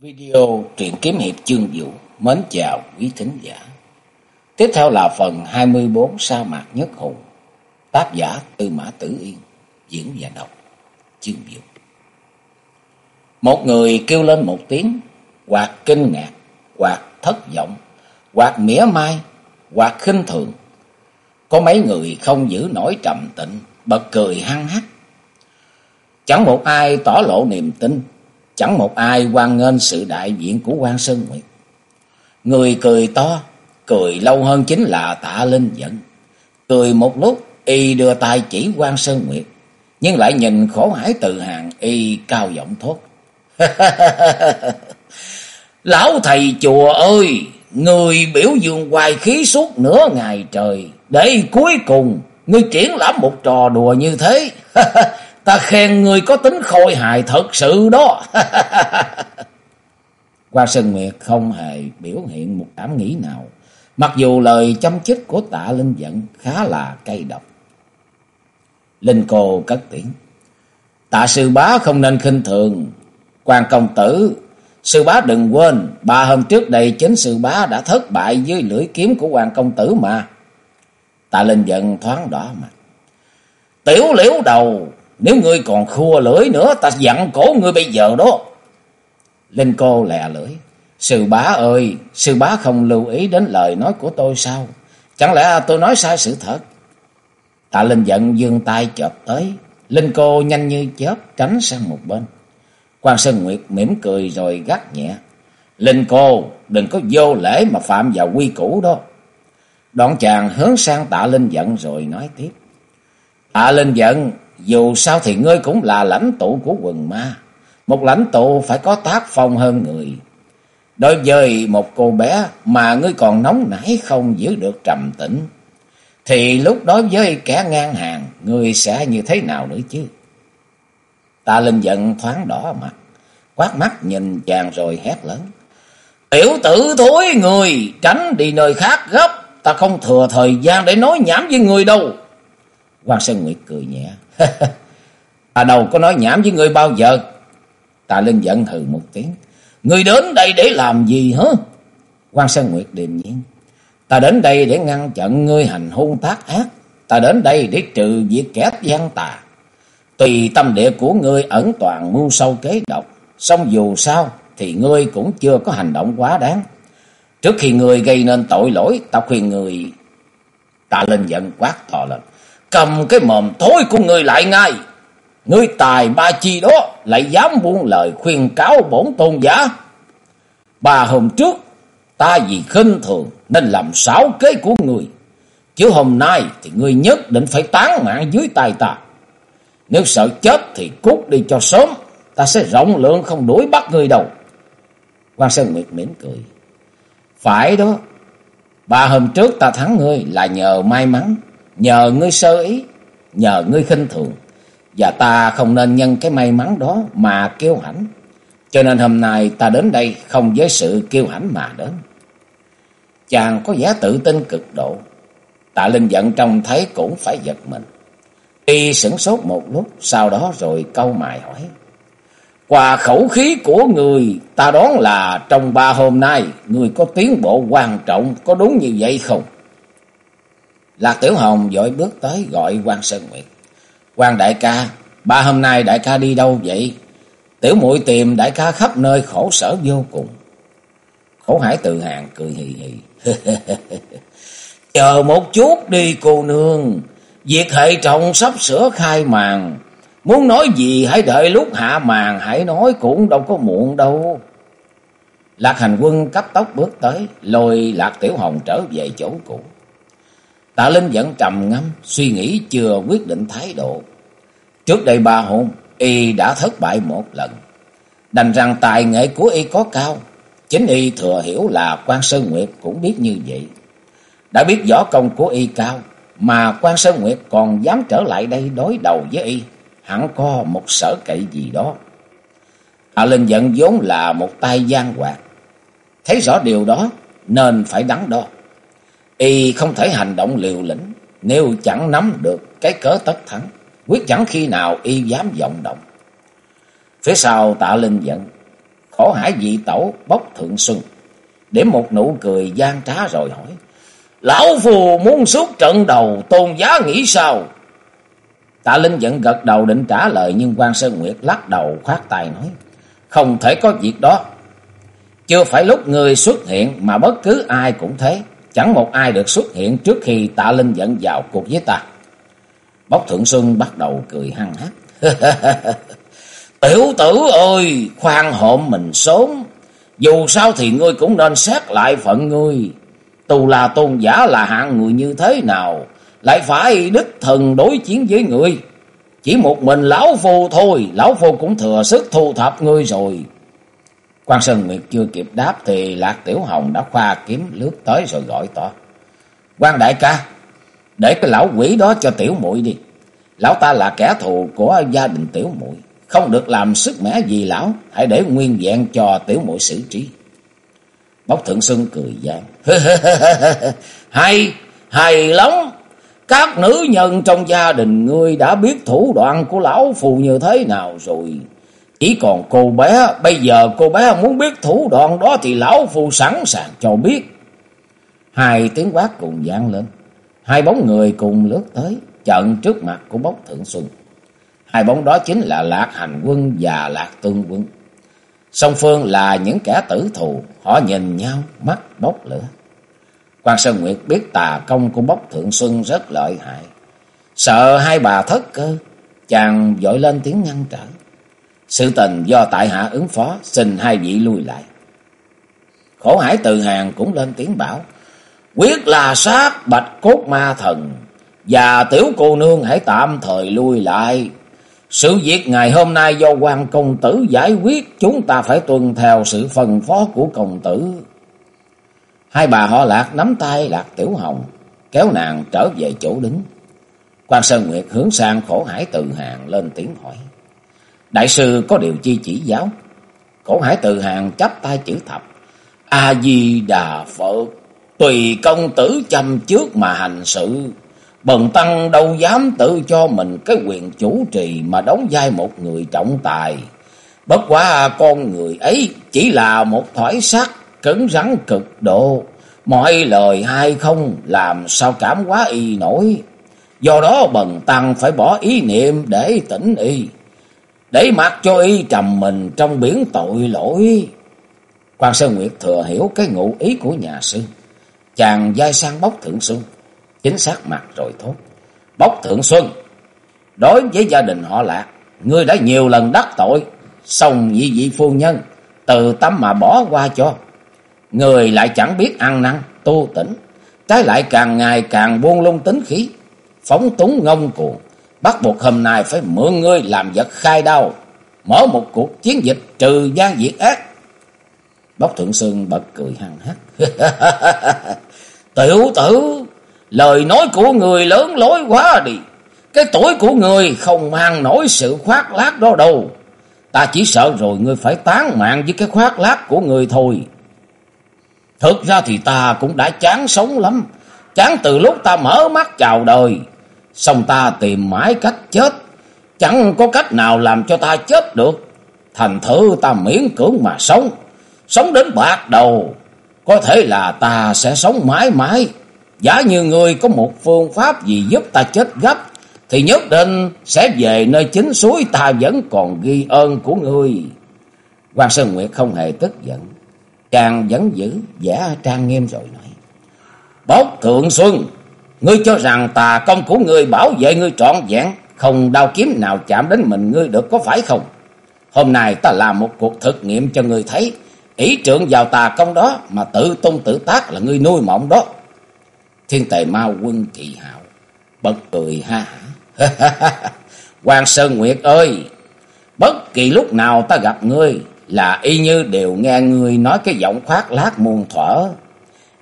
Video truyện kiếm hiệp chương vũ mến chào quý thính giả. Tiếp theo là phần 24 sa mạc nhất hùng. Tác giả Tư Mã Tử Yên, diễn và đọc chương vũ. Một người kêu lên một tiếng, hoặc kinh ngạc, hoặc thất vọng, hoặc mỉa mai, hoặc khinh thường. Có mấy người không giữ nổi trầm tĩnh, bật cười hăng hắc. Chẳng một ai tỏ lộ niềm tin Chẳng một ai quan nghênh sự đại diện của quan Sơn Nguyệt. Người cười to, cười lâu hơn chính là tạ linh giận. Cười một lúc, y đưa tay chỉ quan Sơn Nguyệt. Nhưng lại nhìn khổ hải từ hàng, y cao giọng thốt. Lão thầy chùa ơi, người biểu dương hoài khí suốt nửa ngày trời. Để cuối cùng, ngươi triển lãm một trò đùa như thế. Ta khen người có tính khôi hài thật sự đó. Qua Sơn Nguyệt không hề biểu hiện một cảm nghĩ nào. Mặc dù lời chăm chích của tạ Linh dẫn khá là cay độc. Linh cô cất tiếng. Tạ sư bá không nên khinh thường. quan công tử, sư bá đừng quên, ba hôm trước đây chính sư bá đã thất bại dưới lưỡi kiếm của quan công tử mà. Tạ Linh dẫn thoáng đỏ mặt. Tiểu liễu đầu, nếu ngươi còn khua lưỡi nữa ta dặn cổ ngươi bây giờ đó. Linh cô lè lưỡi. Sư bá ơi, sư bá không lưu ý đến lời nói của tôi sao? Chẳng lẽ tôi nói sai sự thật? Tạ Linh giận dương tay chộp tới. Linh cô nhanh như chớp tránh sang một bên. Quan Sơn Nguyệt mỉm cười rồi gắt nhẹ. Linh cô, đừng có vô lễ mà phạm vào quy củ đó. Đoạn chàng hướng sang tạ Linh giận rồi nói tiếp. Tạ Linh giận, dù sao thì ngươi cũng là lãnh tụ của quần ma. Một lãnh tụ phải có tác phong hơn người. Đối với một cô bé mà ngươi còn nóng nảy không giữ được trầm tĩnh. Thì lúc đó với kẻ ngang hàng, ngươi sẽ như thế nào nữa chứ? Ta linh giận thoáng đỏ mặt, quát mắt nhìn chàng rồi hét lớn. Tiểu tử thối người, tránh đi nơi khác gấp, ta không thừa thời gian để nói nhảm với người đâu. Quan Sơn Nguyệt cười nhẹ. Ta à, đâu có nói nhảm với ngươi bao giờ. Tà Linh giận hừ một tiếng. Ngươi đến đây để làm gì hả? Quan Sơn Nguyệt điềm nhiên. Ta đến đây để ngăn chặn ngươi hành hung tác ác. Ta đến đây để trừ diệt kẻ gian tà. Tùy tâm địa của ngươi ẩn toàn mưu sâu kế độc. Xong dù sao thì ngươi cũng chưa có hành động quá đáng. Trước khi ngươi gây nên tội lỗi, ta khuyên ngươi... Tà Linh giận quát to lên. Cầm cái mồm thối của người lại ngay. Ngươi tài ba chi đó lại dám buông lời khuyên cáo bổn tôn giả. Ba hôm trước, ta vì khinh thường nên làm xáo kế của người. Chứ hôm nay thì ngươi nhất định phải tán mạng dưới tay ta. Nếu sợ chết thì cút đi cho sớm. Ta sẽ rộng lượng không đuổi bắt ngươi đâu. Quan Sơn Nguyệt mỉm cười. Phải đó. Ba hôm trước ta thắng ngươi là nhờ may mắn nhờ ngươi sơ ý, nhờ ngươi khinh thường, và ta không nên nhân cái may mắn đó mà kêu hãnh. Cho nên hôm nay ta đến đây không với sự kêu hãnh mà đến. Chàng có vẻ tự tin cực độ. Tạ Linh giận trông thấy cũng phải giật mình. Y sửng sốt một lúc, sau đó rồi câu mài hỏi. Qua khẩu khí của người, ta đoán là trong ba hôm nay, người có tiến bộ quan trọng, có đúng như vậy không? Lạc Tiểu Hồng dội bước tới gọi quan Sơn Nguyệt. quan đại ca, ba hôm nay đại ca đi đâu vậy? Tiểu muội tìm đại ca khắp nơi khổ sở vô cùng. Khổ hải tự hàng cười hì hì. Chờ một chút đi cô nương. Việc hệ trọng sắp sửa khai màn. Muốn nói gì hãy đợi lúc hạ màn hãy nói cũng đâu có muộn đâu. Lạc hành quân cấp tốc bước tới, lôi Lạc Tiểu Hồng trở về chỗ cũ. Tạ Linh vẫn trầm ngâm, suy nghĩ chưa quyết định thái độ. Trước đây ba hôm, y đã thất bại một lần. Đành rằng tài nghệ của y có cao. Chính y thừa hiểu là quan Sơn Nguyệt cũng biết như vậy. Đã biết võ công của y cao, mà quan Sơn Nguyệt còn dám trở lại đây đối đầu với y. Hẳn có một sở cậy gì đó. Tạ Linh giận vốn là một tay gian hoạt. Thấy rõ điều đó nên phải đắn đo. Y không thể hành động liều lĩnh, nếu chẳng nắm được cái cớ tất thắng. Quyết chẳng khi nào y dám vọng động. Phía sau tạ linh giận. khổ hải dị tẩu, bốc thượng xuân. để một nụ cười gian trá rồi hỏi. Lão phù muốn suốt trận đầu tôn giá nghĩ sao? Tạ Linh vẫn gật đầu định trả lời, nhưng quan Sơn Nguyệt lắc đầu khoát tay nói. Không thể có việc đó. Chưa phải lúc người xuất hiện mà bất cứ ai cũng thế. Chẳng một ai được xuất hiện trước khi tạ Linh dẫn vào cuộc với ta. Bốc Thượng Xuân bắt đầu cười hăng hát. Tiểu tử ơi, khoan hộm mình sớm. Dù sao thì ngươi cũng nên xét lại phận ngươi. Tù là tôn giả là hạng người như thế nào, lại phải đích thần đối chiến với ngươi. Chỉ một mình lão phu thôi, lão phu cũng thừa sức thu thập ngươi rồi. Quan Sơn Nguyệt chưa kịp đáp thì Lạc Tiểu Hồng đã khoa kiếm lướt tới rồi gọi to. Quan đại ca, để cái lão quỷ đó cho tiểu muội đi. Lão ta là kẻ thù của gia đình tiểu muội, không được làm sức mẻ gì lão, hãy để nguyên vẹn cho tiểu muội xử trí. Bốc Thượng Xuân cười gian. hay, hay lắm. Các nữ nhân trong gia đình ngươi đã biết thủ đoạn của lão phù như thế nào rồi. Chỉ còn cô bé, bây giờ cô bé muốn biết thủ đoạn đó thì lão phù sẵn sàng cho biết. Hai tiếng quát cùng vang lên. Hai bóng người cùng lướt tới, trận trước mặt của bốc thượng xuân. Hai bóng đó chính là Lạc Hành Quân và Lạc Tương Quân. Song phương là những kẻ tử thù, họ nhìn nhau, mắt bốc lửa. Quan Sơn Nguyệt biết tà công của bốc thượng xuân rất lợi hại. Sợ hai bà thất cơ, chàng dội lên tiếng ngăn trở. Sự tình do tại hạ ứng phó, xin hai vị lui lại. Khổ hải từ hàng cũng lên tiếng bảo, quyết là sát bạch cốt ma thần, và tiểu cô nương hãy tạm thời lui lại. Sự việc ngày hôm nay do quan công tử giải quyết, chúng ta phải tuân theo sự phân phó của công tử. Hai bà họ lạc nắm tay lạc tiểu hồng, kéo nàng trở về chỗ đứng. Quan Sơn Nguyệt hướng sang khổ hải từ hàng lên tiếng hỏi. Đại sư có điều chi chỉ giáo? Khổ hải từ hàng chắp tay chữ thập. A-di-đà Phật, tùy công tử chăm trước mà hành sự. Bần tăng đâu dám tự cho mình cái quyền chủ trì mà đóng vai một người trọng tài. Bất quá con người ấy chỉ là một thỏi sắt cứng rắn cực độ. Mọi lời hay không làm sao cảm quá y nổi. Do đó bần tăng phải bỏ ý niệm để tỉnh y. Để mặc cho y trầm mình trong biển tội lỗi. Quan Sơn Nguyệt thừa hiểu cái ngụ ý của nhà sư. Chàng dai sang bốc thượng xuân. Chính xác mặt rồi thốt. Bốc thượng xuân. Đối với gia đình họ lạc. Ngươi đã nhiều lần đắc tội. Xong nhị vị phu nhân. Từ tâm mà bỏ qua cho. Người lại chẳng biết ăn năn. Tu tỉnh. Trái lại càng ngày càng buông lung tính khí. Phóng túng ngông cuồng bắt buộc hôm nay phải mượn ngươi làm vật khai đau, mở một cuộc chiến dịch trừ gian diệt ác. Bốc Thượng Sơn bật cười hăng hắc. Tiểu tử, lời nói của người lớn lối quá đi. Cái tuổi của người không mang nổi sự khoác lác đó đâu. Ta chỉ sợ rồi ngươi phải tán mạng với cái khoác lác của người thôi. Thực ra thì ta cũng đã chán sống lắm. Chán từ lúc ta mở mắt chào đời. Xong ta tìm mãi cách chết. Chẳng có cách nào làm cho ta chết được. Thành thử ta miễn cưỡng mà sống. Sống đến bạc đầu. Có thể là ta sẽ sống mãi mãi. Giả như người có một phương pháp gì giúp ta chết gấp. Thì nhất định sẽ về nơi chính suối ta vẫn còn ghi ơn của ngươi. quan Sơn Nguyệt không hề tức giận. Chàng vẫn giữ vẻ trang nghiêm rồi nói. Bốc Thượng Xuân Ngươi cho rằng tà công của ngươi bảo vệ ngươi trọn vẹn, không đao kiếm nào chạm đến mình ngươi được có phải không? Hôm nay ta làm một cuộc thực nghiệm cho ngươi thấy, ý trưởng vào tà công đó mà tự tung tự tác là ngươi nuôi mộng đó. Thiên tề ma quân kỳ hạo, bật cười ha hả. Hoàng Sơn Nguyệt ơi, bất kỳ lúc nào ta gặp ngươi là y như đều nghe ngươi nói cái giọng khoác lác muôn thuở.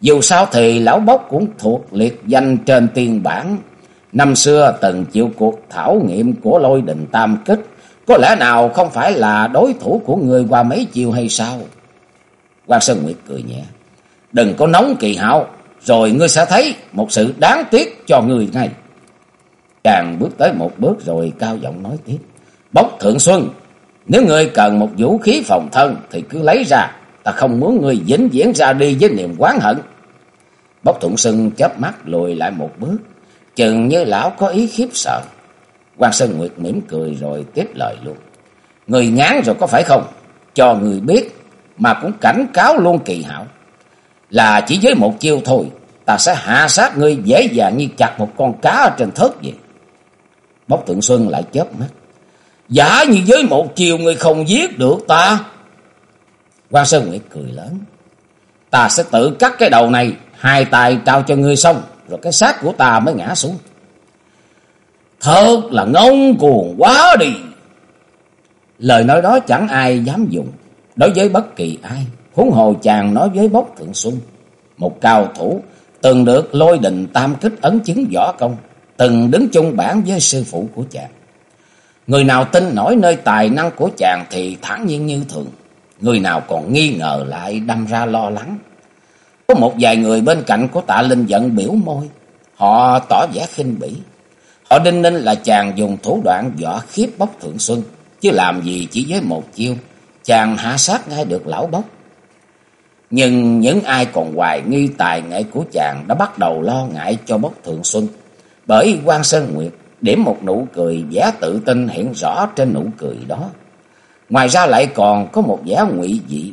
Dù sao thì lão bốc cũng thuộc liệt danh trên tiên bản. Năm xưa từng chịu cuộc thảo nghiệm của lôi đình tam kích. Có lẽ nào không phải là đối thủ của người qua mấy chiều hay sao? Quan Sơn Nguyệt cười nhẹ. Đừng có nóng kỳ hạo. Rồi ngươi sẽ thấy một sự đáng tiếc cho người ngay. Chàng bước tới một bước rồi cao giọng nói tiếp. Bốc Thượng Xuân. Nếu ngươi cần một vũ khí phòng thân thì cứ lấy ra. Ta không muốn ngươi vĩnh viễn ra đi với niềm quán hận. Bốc Thuận Sưng chớp mắt lùi lại một bước. Chừng như lão có ý khiếp sợ. quan Sơn Nguyệt mỉm cười rồi tiếp lời luôn. Người ngán rồi có phải không? Cho người biết mà cũng cảnh cáo luôn kỳ hảo. Là chỉ với một chiêu thôi, ta sẽ hạ sát ngươi dễ dàng như chặt một con cá ở trên thớt vậy. Bốc Thượng Xuân lại chớp mắt. Giả như với một chiều người không giết được ta quan Sơn Nguyệt cười lớn. Ta sẽ tự cắt cái đầu này, hai tay trao cho ngươi xong, rồi cái xác của ta mới ngã xuống. Thật là ngông cuồng quá đi. Lời nói đó chẳng ai dám dùng, đối với bất kỳ ai. Huống hồ chàng nói với Bốc Thượng Xuân, một cao thủ từng được lôi đình tam kích ấn chứng võ công, từng đứng chung bản với sư phụ của chàng. Người nào tin nổi nơi tài năng của chàng thì thản nhiên như thường. Người nào còn nghi ngờ lại đâm ra lo lắng. Có một vài người bên cạnh của tạ Linh giận biểu môi. Họ tỏ vẻ khinh bỉ. Họ đinh ninh là chàng dùng thủ đoạn võ khiếp bốc thượng xuân. Chứ làm gì chỉ với một chiêu. Chàng hạ sát ngay được lão bốc. Nhưng những ai còn hoài nghi tài nghệ của chàng đã bắt đầu lo ngại cho bốc thượng xuân. Bởi quan Sơn Nguyệt điểm một nụ cười vẻ tự tin hiện rõ trên nụ cười đó. Ngoài ra lại còn có một vẻ ngụy dị.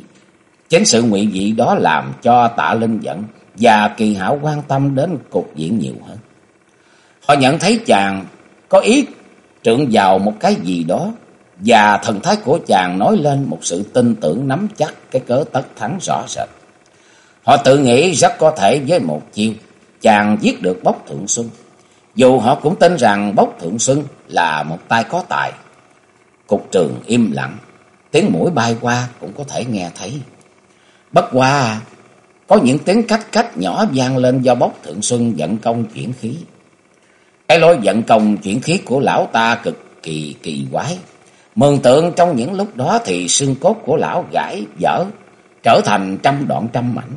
Chính sự ngụy dị đó làm cho tạ linh dẫn và kỳ hảo quan tâm đến cục diện nhiều hơn. Họ nhận thấy chàng có ý trượng vào một cái gì đó và thần thái của chàng nói lên một sự tin tưởng nắm chắc cái cớ tất thắng rõ rệt. Họ tự nghĩ rất có thể với một chiêu, chàng giết được bốc thượng xuân. Dù họ cũng tin rằng Bốc Thượng Xuân là một tay có tài. Cục trường im lặng, tiếng mũi bay qua cũng có thể nghe thấy. Bất qua, có những tiếng cách cách nhỏ vang lên do Bốc Thượng Xuân vận công chuyển khí. Cái lối vận công chuyển khí của lão ta cực kỳ kỳ quái. Mường tượng trong những lúc đó thì xương cốt của lão gãy dở, trở thành trăm đoạn trăm mảnh.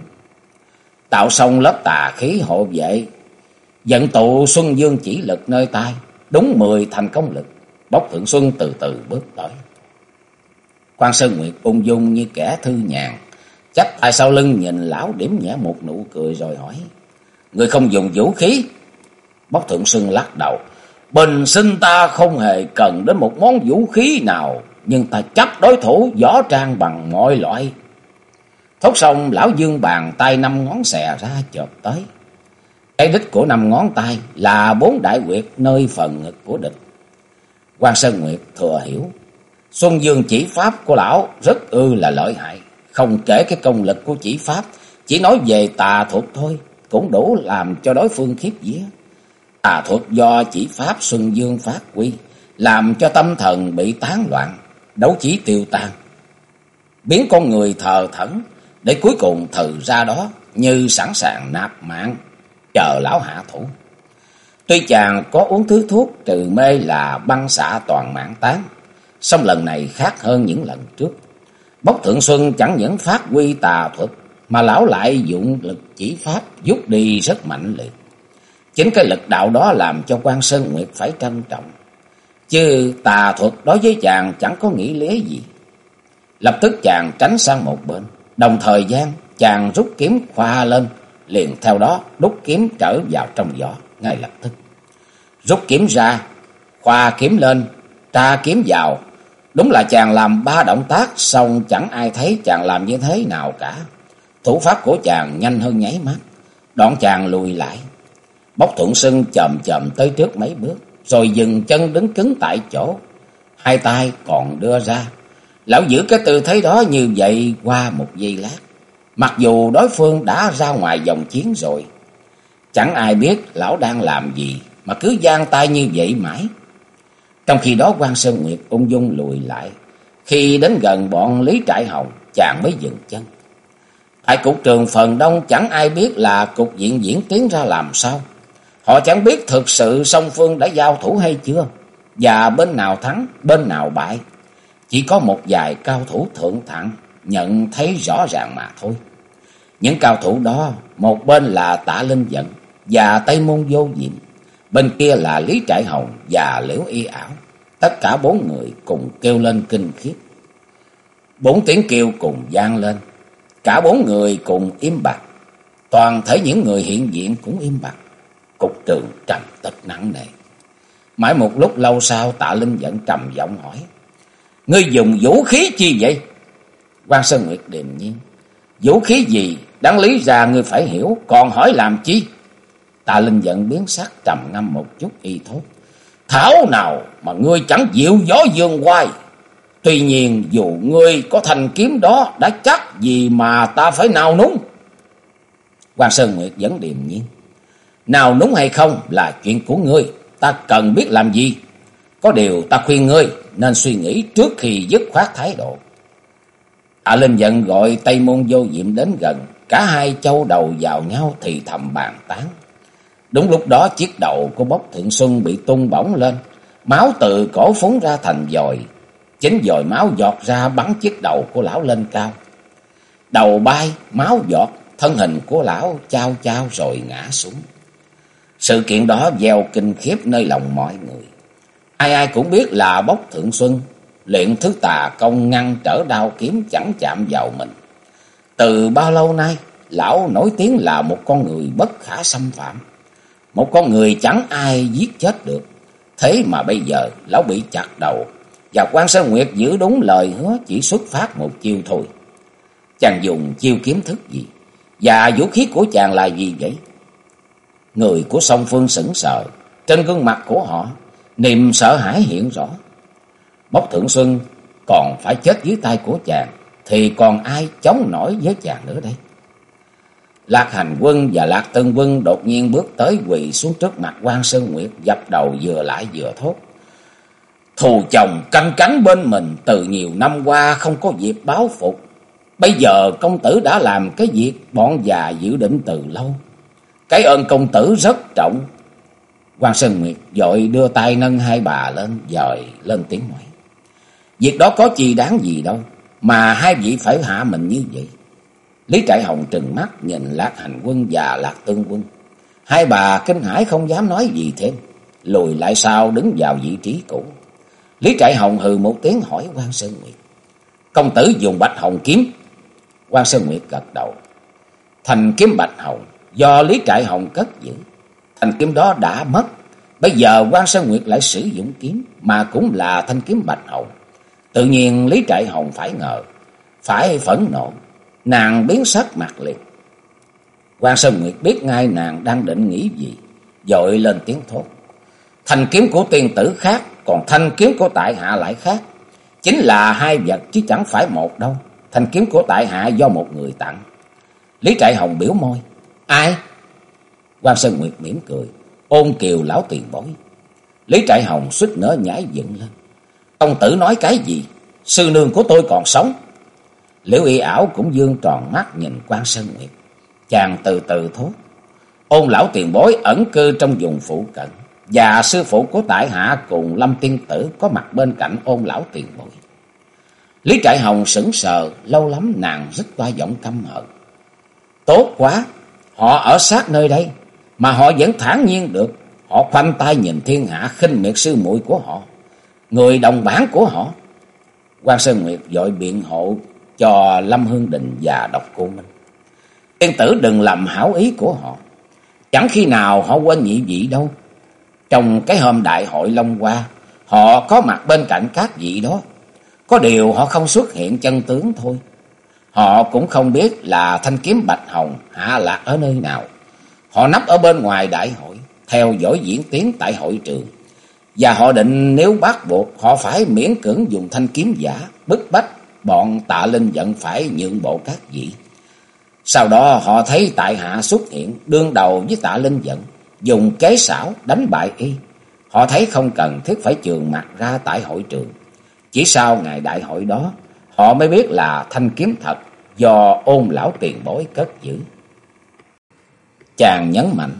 Tạo xong lớp tà khí hộ vệ Dẫn tụ Xuân Dương chỉ lực nơi tai đúng mười thành công lực. Bốc Thượng Xuân từ từ bước tới. Quan Sơn Nguyệt ung dung như kẻ thư nhàn, chắp tay sau lưng nhìn lão điểm nhẹ một nụ cười rồi hỏi. Người không dùng vũ khí? Bốc Thượng Xuân lắc đầu. Bình sinh ta không hề cần đến một món vũ khí nào, nhưng ta chấp đối thủ võ trang bằng mọi loại. Thốt xong, lão dương bàn tay năm ngón xè ra chợt tới. Cái đích của năm ngón tay là bốn đại quyệt nơi phần ngực của địch. Quan Sơn Nguyệt thừa hiểu. Xuân Dương chỉ pháp của lão rất ư là lợi hại. Không kể cái công lực của chỉ pháp. Chỉ nói về tà thuật thôi. Cũng đủ làm cho đối phương khiếp vía. Tà thuật do chỉ pháp Xuân Dương phát quy. Làm cho tâm thần bị tán loạn. Đấu chỉ tiêu tan. Biến con người thờ thẫn. Để cuối cùng thừ ra đó. Như sẵn sàng nạp mạng, chờ lão hạ thủ. Tuy chàng có uống thứ thuốc trừ mê là băng xạ toàn mạng tán, song lần này khác hơn những lần trước. Bốc Thượng Xuân chẳng những phát huy tà thuật, mà lão lại dụng lực chỉ pháp giúp đi rất mạnh liệt. Chính cái lực đạo đó làm cho quan Sơn Nguyệt phải trân trọng. Chứ tà thuật đối với chàng chẳng có nghĩ lý gì. Lập tức chàng tránh sang một bên. Đồng thời gian chàng rút kiếm khoa lên liền theo đó đút kiếm trở vào trong vỏ ngay lập tức. Rút kiếm ra, khoa kiếm lên, tra kiếm vào. Đúng là chàng làm ba động tác xong chẳng ai thấy chàng làm như thế nào cả. Thủ pháp của chàng nhanh hơn nháy mắt. Đoạn chàng lùi lại. Bốc thuận sưng chậm chậm tới trước mấy bước. Rồi dừng chân đứng cứng tại chỗ. Hai tay còn đưa ra. Lão giữ cái tư thế đó như vậy qua một giây lát. Mặc dù đối phương đã ra ngoài dòng chiến rồi. Chẳng ai biết lão đang làm gì mà cứ giang tay như vậy mãi. Trong khi đó quan Sơn Nguyệt ung dung lùi lại. Khi đến gần bọn Lý Trại Hồng chàng mới dừng chân. Tại cục trường phần đông chẳng ai biết là cục diện diễn tiến ra làm sao. Họ chẳng biết thực sự song phương đã giao thủ hay chưa. Và bên nào thắng, bên nào bại. Chỉ có một vài cao thủ thượng thặng nhận thấy rõ ràng mà thôi. Những cao thủ đó, một bên là tả Linh dẫn và Tây Môn Vô Diệm, bên kia là Lý Trại Hồng và Liễu Y Ảo. Tất cả bốn người cùng kêu lên kinh khiếp. Bốn tiếng kêu cùng gian lên. Cả bốn người cùng im bặt. Toàn thể những người hiện diện cũng im bặt. Cục trường trầm tịch nặng nề. Mãi một lúc lâu sau tạ Linh vẫn trầm giọng hỏi. Ngươi dùng vũ khí chi vậy? quan Sơn Nguyệt điềm nhiên. Vũ khí gì? Đáng lý ra ngươi phải hiểu. Còn hỏi làm chi? Tạ Linh giận biến sắc trầm ngâm một chút y thốt. Thảo nào mà ngươi chẳng dịu gió dương hoài. Tuy nhiên dù ngươi có thành kiếm đó đã chắc gì mà ta phải nào núng. quan Sơn Nguyệt vẫn điềm nhiên. Nào núng hay không là chuyện của ngươi. Ta cần biết làm gì. Có điều ta khuyên ngươi nên suy nghĩ trước khi dứt khoát thái độ. Hạ Linh giận gọi Tây Môn Vô Diệm đến gần. Cả hai châu đầu vào nhau thì thầm bàn tán. Đúng lúc đó chiếc đầu của bốc thượng xuân bị tung bổng lên. Máu từ cổ phúng ra thành dòi. Chính dòi máu giọt ra bắn chiếc đầu của lão lên cao. Đầu bay, máu giọt, thân hình của lão trao trao rồi ngã xuống. Sự kiện đó gieo kinh khiếp nơi lòng mọi người. Ai ai cũng biết là bốc thượng xuân, luyện thứ tà công ngăn trở đao kiếm chẳng chạm vào mình. Từ bao lâu nay, lão nổi tiếng là một con người bất khả xâm phạm. Một con người chẳng ai giết chết được. Thế mà bây giờ lão bị chặt đầu. Và quan Sơn Nguyệt giữ đúng lời hứa chỉ xuất phát một chiêu thôi. Chàng dùng chiêu kiếm thức gì? Và vũ khí của chàng là gì vậy? Người của song phương sững sờ. Trên gương mặt của họ, niềm sợ hãi hiện rõ. Bốc Thượng Xuân còn phải chết dưới tay của chàng. Thì còn ai chống nổi với chàng nữa đây? Lạc Hành Quân và Lạc Tân Quân đột nhiên bước tới quỳ xuống trước mặt quan Sơn Nguyệt, dập đầu vừa lại vừa thốt. Thù chồng canh cánh bên mình từ nhiều năm qua không có dịp báo phục. Bây giờ công tử đã làm cái việc bọn già dự định từ lâu. Cái ơn công tử rất trọng. quan Sơn Nguyệt dội đưa tay nâng hai bà lên, dời lên tiếng nói. Việc đó có gì đáng gì đâu, mà hai vị phải hạ mình như vậy. Lý Trại Hồng trừng mắt nhìn Lạc Hành Quân và Lạc Tương Quân. Hai bà kinh hãi không dám nói gì thêm, lùi lại sau đứng vào vị trí cũ. Lý Trại Hồng hừ một tiếng hỏi quan Sơn Nguyệt. Công tử dùng bạch hồng kiếm. quan Sơn Nguyệt gật đầu. Thành kiếm bạch hồng do Lý Trại Hồng cất giữ. Thành kiếm đó đã mất. Bây giờ quan Sơn Nguyệt lại sử dụng kiếm mà cũng là thanh kiếm bạch hồng. Tự nhiên Lý Trại Hồng phải ngờ, phải phẫn nộ Nàng biến sắc mặt liền. quan Sơn Nguyệt biết ngay nàng đang định nghĩ gì. Dội lên tiếng thốt. Thanh kiếm của tiên tử khác, còn thanh kiếm của tại hạ lại khác. Chính là hai vật chứ chẳng phải một đâu. Thanh kiếm của tại hạ do một người tặng. Lý Trại Hồng biểu môi. Ai? quan Sơn Nguyệt mỉm cười. Ôn kiều lão tiền bối. Lý Trại Hồng suýt nữa nhảy dựng lên. Ông tử nói cái gì? Sư nương của tôi còn sống. Liễu y ảo cũng dương tròn mắt nhìn quan Sơn Nguyệt. Chàng từ từ thốt. Ôn lão tiền bối ẩn cư trong vùng phụ cận. Và sư phụ của tại hạ cùng Lâm Tiên Tử có mặt bên cạnh ôn lão tiền bối. Lý Trại Hồng sững sờ, lâu lắm nàng rít qua giọng căm hận. Tốt quá, họ ở sát nơi đây, mà họ vẫn thản nhiên được. Họ khoanh tay nhìn thiên hạ khinh miệt sư muội của họ, người đồng bản của họ. quan Sơn Nguyệt dội biện hộ cho Lâm Hương Định và Độc Cô Minh. Tiên tử đừng làm hảo ý của họ. Chẳng khi nào họ quên nhị vị đâu. Trong cái hôm đại hội Long Hoa, họ có mặt bên cạnh các vị đó. Có điều họ không xuất hiện chân tướng thôi. Họ cũng không biết là thanh kiếm Bạch Hồng hạ lạc ở nơi nào. Họ nấp ở bên ngoài đại hội, theo dõi diễn tiến tại hội trường. Và họ định nếu bắt buộc họ phải miễn cưỡng dùng thanh kiếm giả, bức bách bọn tạ linh vẫn phải nhượng bộ các vị. Sau đó họ thấy tại hạ xuất hiện đương đầu với tạ linh dẫn, dùng kế xảo đánh bại y. Họ thấy không cần thiết phải trường mặt ra tại hội trường. Chỉ sau ngày đại hội đó, họ mới biết là thanh kiếm thật do ôn lão tiền bối cất giữ. Chàng nhấn mạnh,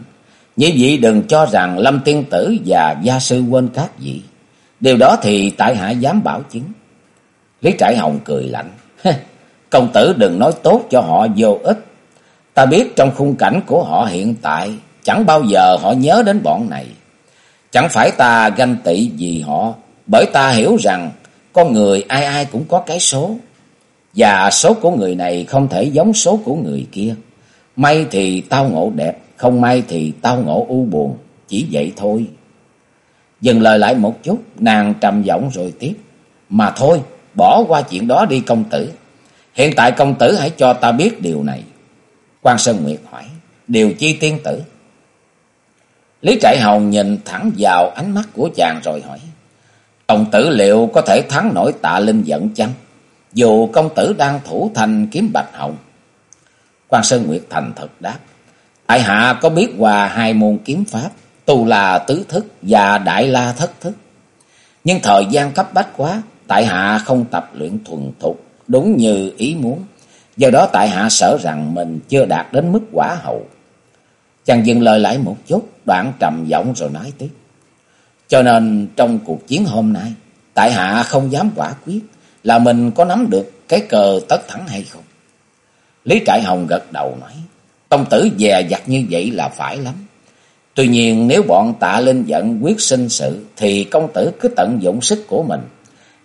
như vị đừng cho rằng Lâm Tiên Tử và gia sư quên các vị. Điều đó thì tại hạ dám bảo chứng. Lý Trại Hồng cười lạnh. Công tử đừng nói tốt cho họ vô ích. Ta biết trong khung cảnh của họ hiện tại, chẳng bao giờ họ nhớ đến bọn này. Chẳng phải ta ganh tị vì họ, bởi ta hiểu rằng con người ai ai cũng có cái số. Và số của người này không thể giống số của người kia. May thì tao ngộ đẹp, không may thì tao ngộ u buồn. Chỉ vậy thôi. Dừng lời lại một chút, nàng trầm giọng rồi tiếp. Mà thôi, bỏ qua chuyện đó đi công tử. Hiện tại công tử hãy cho ta biết điều này. quan Sơn Nguyệt hỏi, điều chi tiên tử? Lý Trại Hồng nhìn thẳng vào ánh mắt của chàng rồi hỏi. Công tử liệu có thể thắng nổi tạ linh giận chăng? Dù công tử đang thủ thành kiếm bạch hồng. quan Sơn Nguyệt thành thật đáp. Tại hạ có biết qua hai môn kiếm pháp, tu là tứ thức và đại la thất thức. Nhưng thời gian cấp bách quá, tại hạ không tập luyện thuần thục đúng như ý muốn. Do đó tại hạ sợ rằng mình chưa đạt đến mức quả hậu. Chàng dừng lời lại một chút, đoạn trầm giọng rồi nói tiếp. Cho nên trong cuộc chiến hôm nay, tại hạ không dám quả quyết là mình có nắm được cái cờ tất thắng hay không. Lý Trại Hồng gật đầu nói, công tử dè dặt như vậy là phải lắm. Tuy nhiên nếu bọn tạ linh giận quyết sinh sự thì công tử cứ tận dụng sức của mình.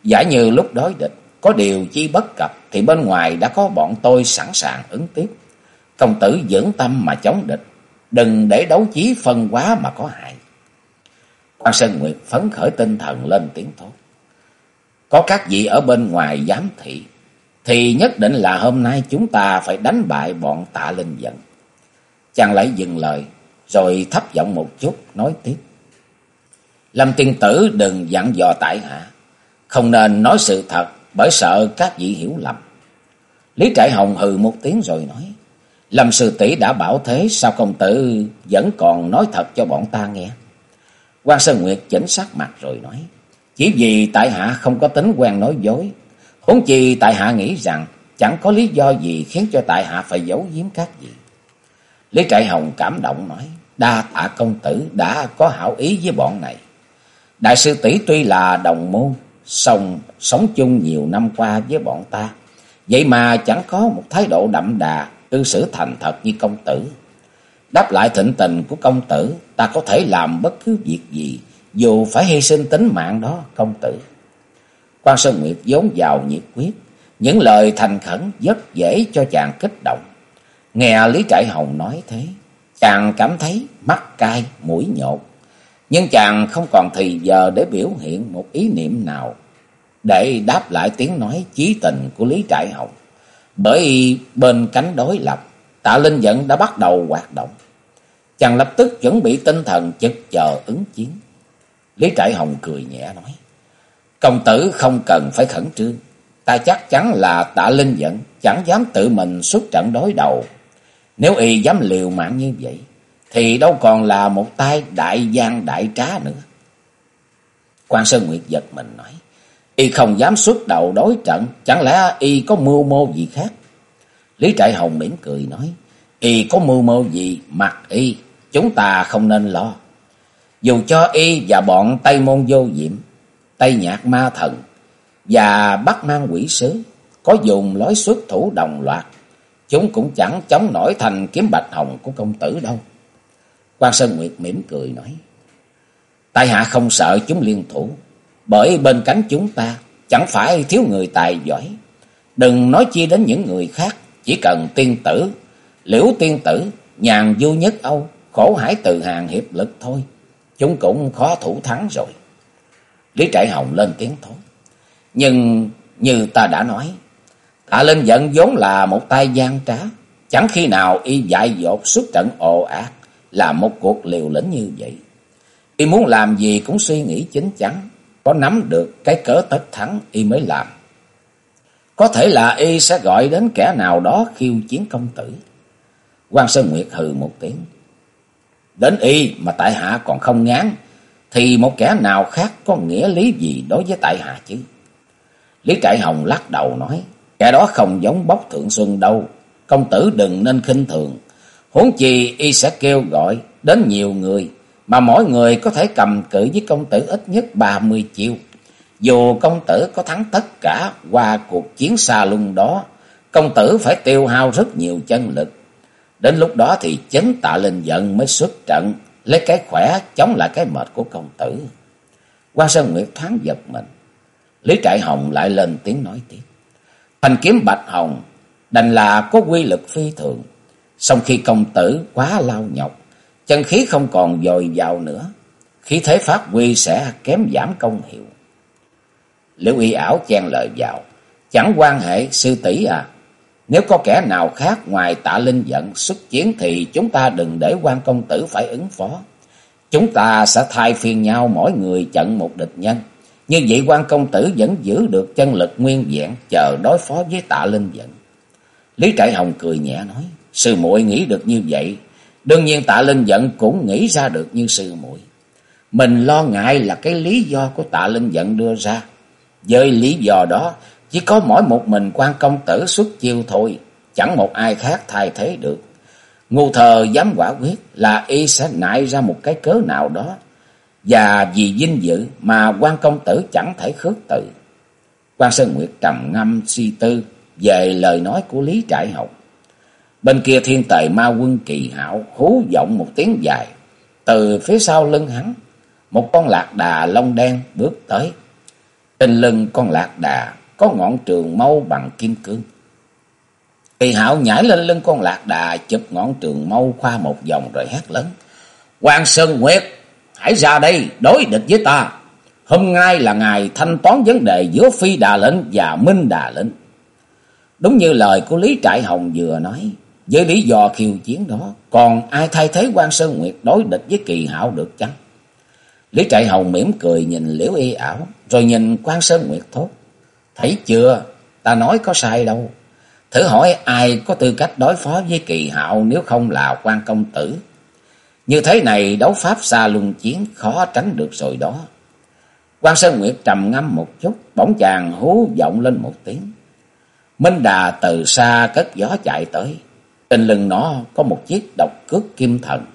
Giả như lúc đối địch có điều chi bất cập thì bên ngoài đã có bọn tôi sẵn sàng ứng tiếp. Công tử dưỡng tâm mà chống địch, đừng để đấu chí phân quá mà có hại. Quan Sơn Nguyệt phấn khởi tinh thần lên tiếng thốt. Có các vị ở bên ngoài giám thị, thì nhất định là hôm nay chúng ta phải đánh bại bọn tạ linh giận. Chàng lại dừng lời, rồi thấp giọng một chút, nói tiếp. Lâm tiên tử đừng dặn dò tại hạ, không nên nói sự thật bởi sợ các vị hiểu lầm. Lý Trại Hồng hừ một tiếng rồi nói, Lâm sư tỷ đã bảo thế, sao công tử vẫn còn nói thật cho bọn ta nghe? quan Sơn Nguyệt chỉnh sắc mặt rồi nói, chỉ vì tại hạ không có tính quen nói dối, huống chi tại hạ nghĩ rằng chẳng có lý do gì khiến cho tại hạ phải giấu giếm các vị. Lý Trại Hồng cảm động nói, đa tạ công tử đã có hảo ý với bọn này. Đại sư tỷ tuy là đồng môn, song sống chung nhiều năm qua với bọn ta. Vậy mà chẳng có một thái độ đậm đà, cư xử thành thật như công tử. Đáp lại thịnh tình của công tử, ta có thể làm bất cứ việc gì, dù phải hy sinh tính mạng đó, công tử. quan Sơn Nguyệt vốn giàu nhiệt quyết, những lời thành khẩn rất dễ cho chàng kích động. Nghe Lý Trại Hồng nói thế, chàng cảm thấy mắt cay, mũi nhột. Nhưng chàng không còn thì giờ để biểu hiện một ý niệm nào để đáp lại tiếng nói chí tình của Lý Trại Hồng. Bởi bên cánh đối lập, tạ linh dẫn đã bắt đầu hoạt động. Chàng lập tức chuẩn bị tinh thần chực chờ ứng chiến. Lý Trại Hồng cười nhẹ nói. Công tử không cần phải khẩn trương. Ta chắc chắn là tạ linh dẫn chẳng dám tự mình xuất trận đối đầu. Nếu y dám liều mạng như vậy, thì đâu còn là một tay đại gian đại trá nữa. quan Sơn Nguyệt giật mình nói. Y không dám xuất đầu đối trận, chẳng lẽ y có mưu mô gì khác? Lý Trại Hồng mỉm cười nói, y có mưu mô gì, mặc y, chúng ta không nên lo. Dù cho y và bọn Tây Môn Vô Diệm, Tây Nhạc Ma Thần và Bắc Mang Quỷ Sứ có dùng lối xuất thủ đồng loạt, chúng cũng chẳng chống nổi thành kiếm bạch hồng của công tử đâu quan Sơn Nguyệt mỉm cười nói, tại hạ không sợ chúng liên thủ, bởi bên cánh chúng ta chẳng phải thiếu người tài giỏi. Đừng nói chi đến những người khác, chỉ cần tiên tử, liễu tiên tử, nhàn du nhất Âu, khổ hải từ hàng hiệp lực thôi. Chúng cũng khó thủ thắng rồi. Lý Trại Hồng lên tiếng thốt. Nhưng như ta đã nói, Tạ Linh giận vốn là một tay gian trá. Chẳng khi nào y dại dột xuất trận ồ ạt là một cuộc liều lĩnh như vậy. Y muốn làm gì cũng suy nghĩ chính chắn, có nắm được cái cớ tất thắng y mới làm. Có thể là y sẽ gọi đến kẻ nào đó khiêu chiến công tử. quan Sơn Nguyệt hừ một tiếng. Đến y mà tại hạ còn không ngán, thì một kẻ nào khác có nghĩa lý gì đối với tại hạ chứ? Lý Trại Hồng lắc đầu nói, kẻ đó không giống bốc thượng xuân đâu, công tử đừng nên khinh thường. Huống chi y sẽ kêu gọi đến nhiều người, mà mỗi người có thể cầm cự với công tử ít nhất ba mươi chiêu. Dù công tử có thắng tất cả qua cuộc chiến xa lung đó, công tử phải tiêu hao rất nhiều chân lực. Đến lúc đó thì chấn tạ lên giận mới xuất trận, lấy cái khỏe chống lại cái mệt của công tử. quan Sơn Nguyệt thoáng giật mình. Lý Trại Hồng lại lên tiếng nói tiếp. thành kiếm bạch hồng đành là có quy lực phi thường. Sau khi công tử quá lao nhọc, chân khí không còn dồi dào nữa, khí thế phát huy sẽ kém giảm công hiệu. Liễu y ảo chen lời vào, chẳng quan hệ sư tỷ à, nếu có kẻ nào khác ngoài tạ linh giận xuất chiến thì chúng ta đừng để quan công tử phải ứng phó. Chúng ta sẽ thay phiên nhau mỗi người trận một địch nhân. Như vậy quan công tử vẫn giữ được chân lực nguyên vẹn chờ đối phó với tạ linh giận. Lý Trại Hồng cười nhẹ nói, sư muội nghĩ được như vậy, đương nhiên tạ linh giận cũng nghĩ ra được như sư muội. Mình lo ngại là cái lý do của tạ linh giận đưa ra. Với lý do đó, chỉ có mỗi một mình quan công tử xuất chiêu thôi, chẳng một ai khác thay thế được. Ngu thờ dám quả quyết là y sẽ nại ra một cái cớ nào đó, và vì vinh dự mà quan công tử chẳng thể khước từ. quan Sơn Nguyệt trầm ngâm suy tư về lời nói của Lý Trại Học. Bên kia thiên tài ma quân kỳ hảo hú giọng một tiếng dài. Từ phía sau lưng hắn, một con lạc đà lông đen bước tới. Trên lưng con lạc đà có ngọn trường mâu bằng kim cương. Kỳ hảo nhảy lên lưng con lạc đà, chụp ngọn trường mâu khoa một vòng rồi hét lớn. Hoàng Sơn Nguyệt, hãy ra đây đối địch với ta. Hôm nay là ngày thanh toán vấn đề giữa Phi Đà Lệnh và Minh Đà Lệnh. Đúng như lời của Lý Trại Hồng vừa nói, với lý do khiêu chiến đó, còn ai thay thế quan Sơn Nguyệt đối địch với kỳ hảo được chăng? Lý Trại Hồng mỉm cười nhìn Liễu Y ảo, rồi nhìn quan Sơn Nguyệt thốt. Thấy chưa, ta nói có sai đâu. Thử hỏi ai có tư cách đối phó với kỳ hạo nếu không là quan công tử. Như thế này đấu pháp xa luân chiến khó tránh được rồi đó. quan Sơn Nguyệt trầm ngâm một chút, bỗng chàng hú vọng lên một tiếng. Minh Đà từ xa cất gió chạy tới. Trên lưng nó có một chiếc độc cước kim thần.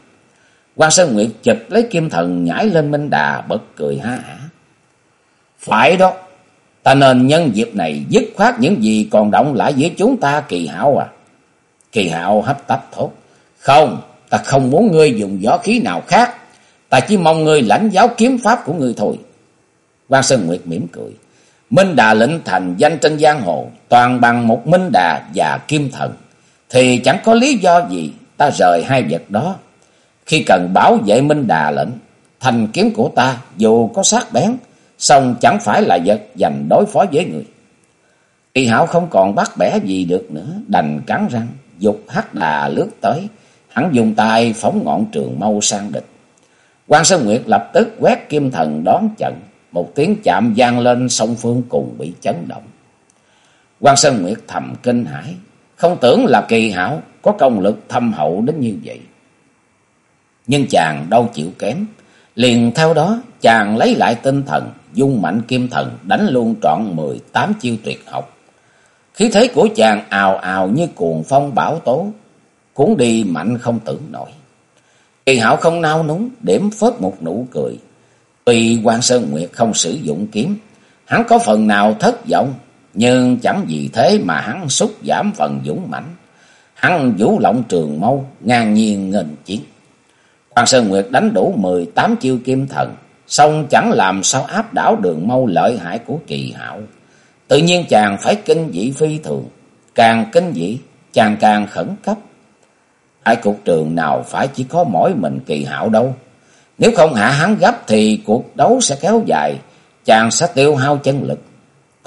quan Sơn Nguyệt chụp lấy kim thần nhảy lên Minh Đà bật cười ha hả. Phải đó, ta nên nhân dịp này dứt khoát những gì còn động lại giữa chúng ta kỳ hảo à. Kỳ hảo hấp tấp thốt. Không, ta không muốn ngươi dùng gió khí nào khác. Ta chỉ mong ngươi lãnh giáo kiếm pháp của ngươi thôi. quan Sơn Nguyệt mỉm cười. Minh Đà lĩnh thành danh trên giang hồ, toàn bằng một Minh Đà và Kim Thần, thì chẳng có lý do gì ta rời hai vật đó. Khi cần bảo vệ Minh Đà lệnh, thành kiếm của ta dù có sắc bén, song chẳng phải là vật dành đối phó với người. Kỳ hảo không còn bắt bẻ gì được nữa, đành cắn răng, dục hắc đà lướt tới, hắn dùng tay phóng ngọn trường mâu sang địch. quan Sơn Nguyệt lập tức quét kim thần đón trận, một tiếng chạm vang lên song phương cùng bị chấn động. quan Sơn Nguyệt thầm kinh hãi, không tưởng là kỳ hảo có công lực thâm hậu đến như vậy. Nhưng chàng đâu chịu kém, liền theo đó chàng lấy lại tinh thần, dung mạnh kim thần đánh luôn trọn mười tám chiêu tuyệt học. Khí thế của chàng ào ào như cuồng phong bão tố, cuốn đi mạnh không tưởng nổi. Kỳ hảo không nao núng, điểm phớt một nụ cười. Tuy quan Sơn Nguyệt không sử dụng kiếm, hắn có phần nào thất vọng, nhưng chẳng vì thế mà hắn xúc giảm phần dũng mãnh. Hắn vũ lộng trường mâu, ngang nhiên nghênh chiến. Quan Sơn Nguyệt đánh đủ mười tám chiêu kim thần, song chẳng làm sao áp đảo đường mâu lợi hại của kỳ hạo. Tự nhiên chàng phải kinh dị phi thường, càng kinh dị, chàng càng khẩn cấp. ai cục trường nào phải chỉ có mỗi mình kỳ hạo đâu. Nếu không hạ hắn gấp thì cuộc đấu sẽ kéo dài, chàng sẽ tiêu hao chân lực.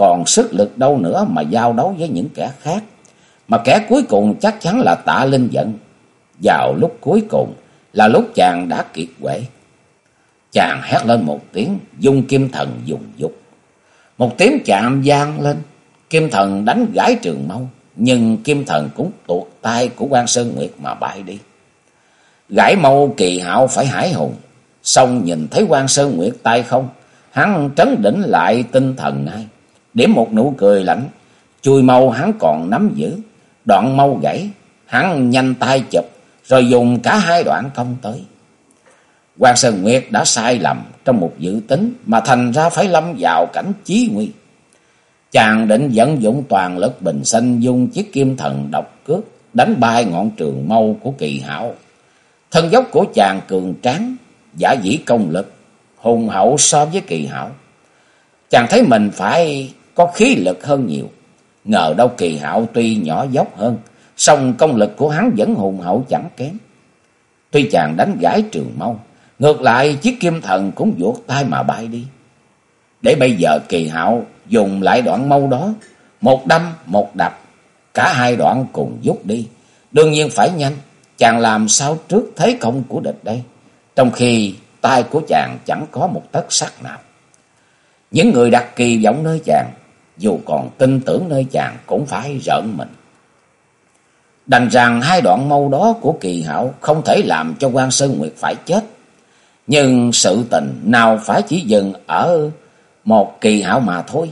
Còn sức lực đâu nữa mà giao đấu với những kẻ khác. Mà kẻ cuối cùng chắc chắn là tạ linh giận. Vào lúc cuối cùng là lúc chàng đã kiệt quệ. Chàng hét lên một tiếng, dung kim thần dùng dục. Một tiếng chạm gian lên, kim thần đánh gãi trường mâu, nhưng kim thần cũng tuột tay của quan Sơn Nguyệt mà bại đi. Gãi mâu kỳ hạo phải hải hùng, xong nhìn thấy quan Sơn Nguyệt tay không, hắn trấn đỉnh lại tinh thần ngay, điểm một nụ cười lạnh, chui mâu hắn còn nắm giữ, đoạn mâu gãy, hắn nhanh tay chụp, rồi dùng cả hai đoạn công tới. Hoàng Sơn Nguyệt đã sai lầm trong một dự tính mà thành ra phải lâm vào cảnh chí nguy. Chàng định dẫn dụng toàn lực bình sinh dùng chiếc kim thần độc cước đánh bay ngọn trường mâu của kỳ hảo. Thân dốc của chàng cường tráng, giả dĩ công lực, hùng hậu so với kỳ hảo. Chàng thấy mình phải có khí lực hơn nhiều. Ngờ đâu kỳ hạo tuy nhỏ dốc hơn, song công lực của hắn vẫn hùng hậu chẳng kém. Tuy chàng đánh gãi trường mâu, ngược lại chiếc kim thần cũng vuột tay mà bay đi. Để bây giờ kỳ hạo dùng lại đoạn mâu đó, một đâm một đập, cả hai đoạn cùng rút đi. Đương nhiên phải nhanh, chàng làm sao trước thế công của địch đây, trong khi tay của chàng chẳng có một tấc sắt nào. Những người đặt kỳ vọng nơi chàng, dù còn tin tưởng nơi chàng cũng phải rợn mình. Đành rằng hai đoạn mâu đó của kỳ hạo không thể làm cho quan Sơn Nguyệt phải chết. Nhưng sự tình nào phải chỉ dừng ở một kỳ hạo mà thôi.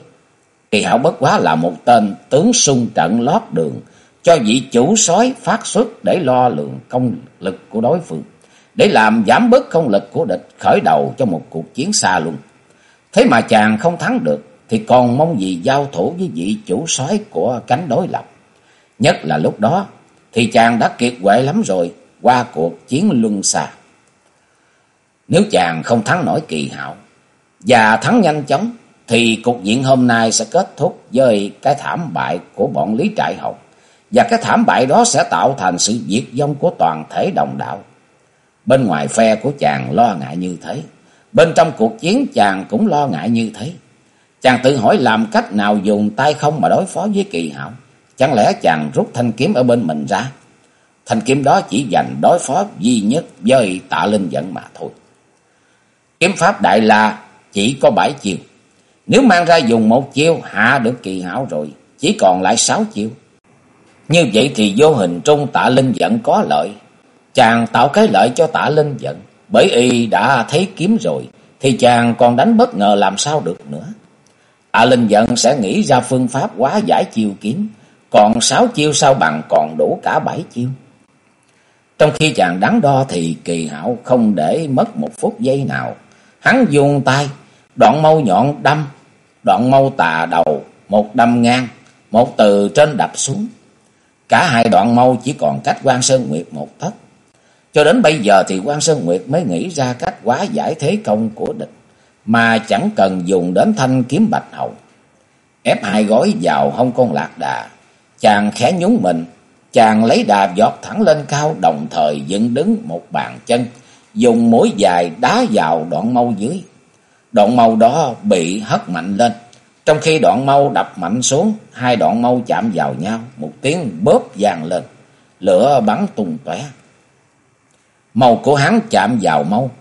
Kỳ hạo bất quá là một tên tướng xung trận lót đường cho vị chủ sói phát xuất để lo lượng công lực của đối phương, để làm giảm bớt công lực của địch khởi đầu cho một cuộc chiến xa luôn. Thế mà chàng không thắng được thì còn mong gì giao thủ với vị chủ soái của cánh đối lập. Nhất là lúc đó, thì chàng đã kiệt quệ lắm rồi, qua cuộc chiến luân xa. Nếu chàng không thắng nổi kỳ hạo và thắng nhanh chóng, thì cục diện hôm nay sẽ kết thúc với cái thảm bại của bọn Lý Trại Hồng. Và cái thảm bại đó sẽ tạo thành sự diệt vong của toàn thể đồng đạo. Bên ngoài phe của chàng lo ngại như thế. Bên trong cuộc chiến chàng cũng lo ngại như thế. Chàng tự hỏi làm cách nào dùng tay không mà đối phó với kỳ hảo. Chẳng lẽ chàng rút thanh kiếm ở bên mình ra? Thanh kiếm đó chỉ dành đối phó duy nhất với tạ linh dẫn mà thôi. Kiếm pháp đại la chỉ có bảy chiêu. Nếu mang ra dùng một chiêu hạ được kỳ hảo rồi, chỉ còn lại sáu chiêu. Như vậy thì vô hình trung tạ linh giận có lợi. Chàng tạo cái lợi cho tạ linh giận. Bởi y đã thấy kiếm rồi. Thì chàng còn đánh bất ngờ làm sao được nữa. Tạ linh giận sẽ nghĩ ra phương pháp quá giải chiêu kiếm. Còn sáu chiêu sao bằng còn đủ cả bảy chiêu. Trong khi chàng đắn đo thì kỳ hảo không để mất một phút giây nào. Hắn dùng tay, đoạn mâu nhọn đâm, đoạn mâu tà đầu, một đâm ngang, một từ trên đập xuống. Cả hai đoạn mâu chỉ còn cách quan Sơn Nguyệt một tấc. Cho đến bây giờ thì quan Sơn Nguyệt mới nghĩ ra cách quá giải thế công của địch, mà chẳng cần dùng đến thanh kiếm bạch hậu. Ép hai gói vào hông con lạc đà, chàng khẽ nhún mình, chàng lấy đà giọt thẳng lên cao đồng thời dựng đứng một bàn chân, dùng mũi dài đá vào đoạn mâu dưới. Đoạn mâu đó bị hất mạnh lên, trong khi đoạn mâu đập mạnh xuống, hai đoạn mâu chạm vào nhau, một tiếng bóp vàng lên, lửa bắn tung tóe. Mâu của hắn chạm vào mâu,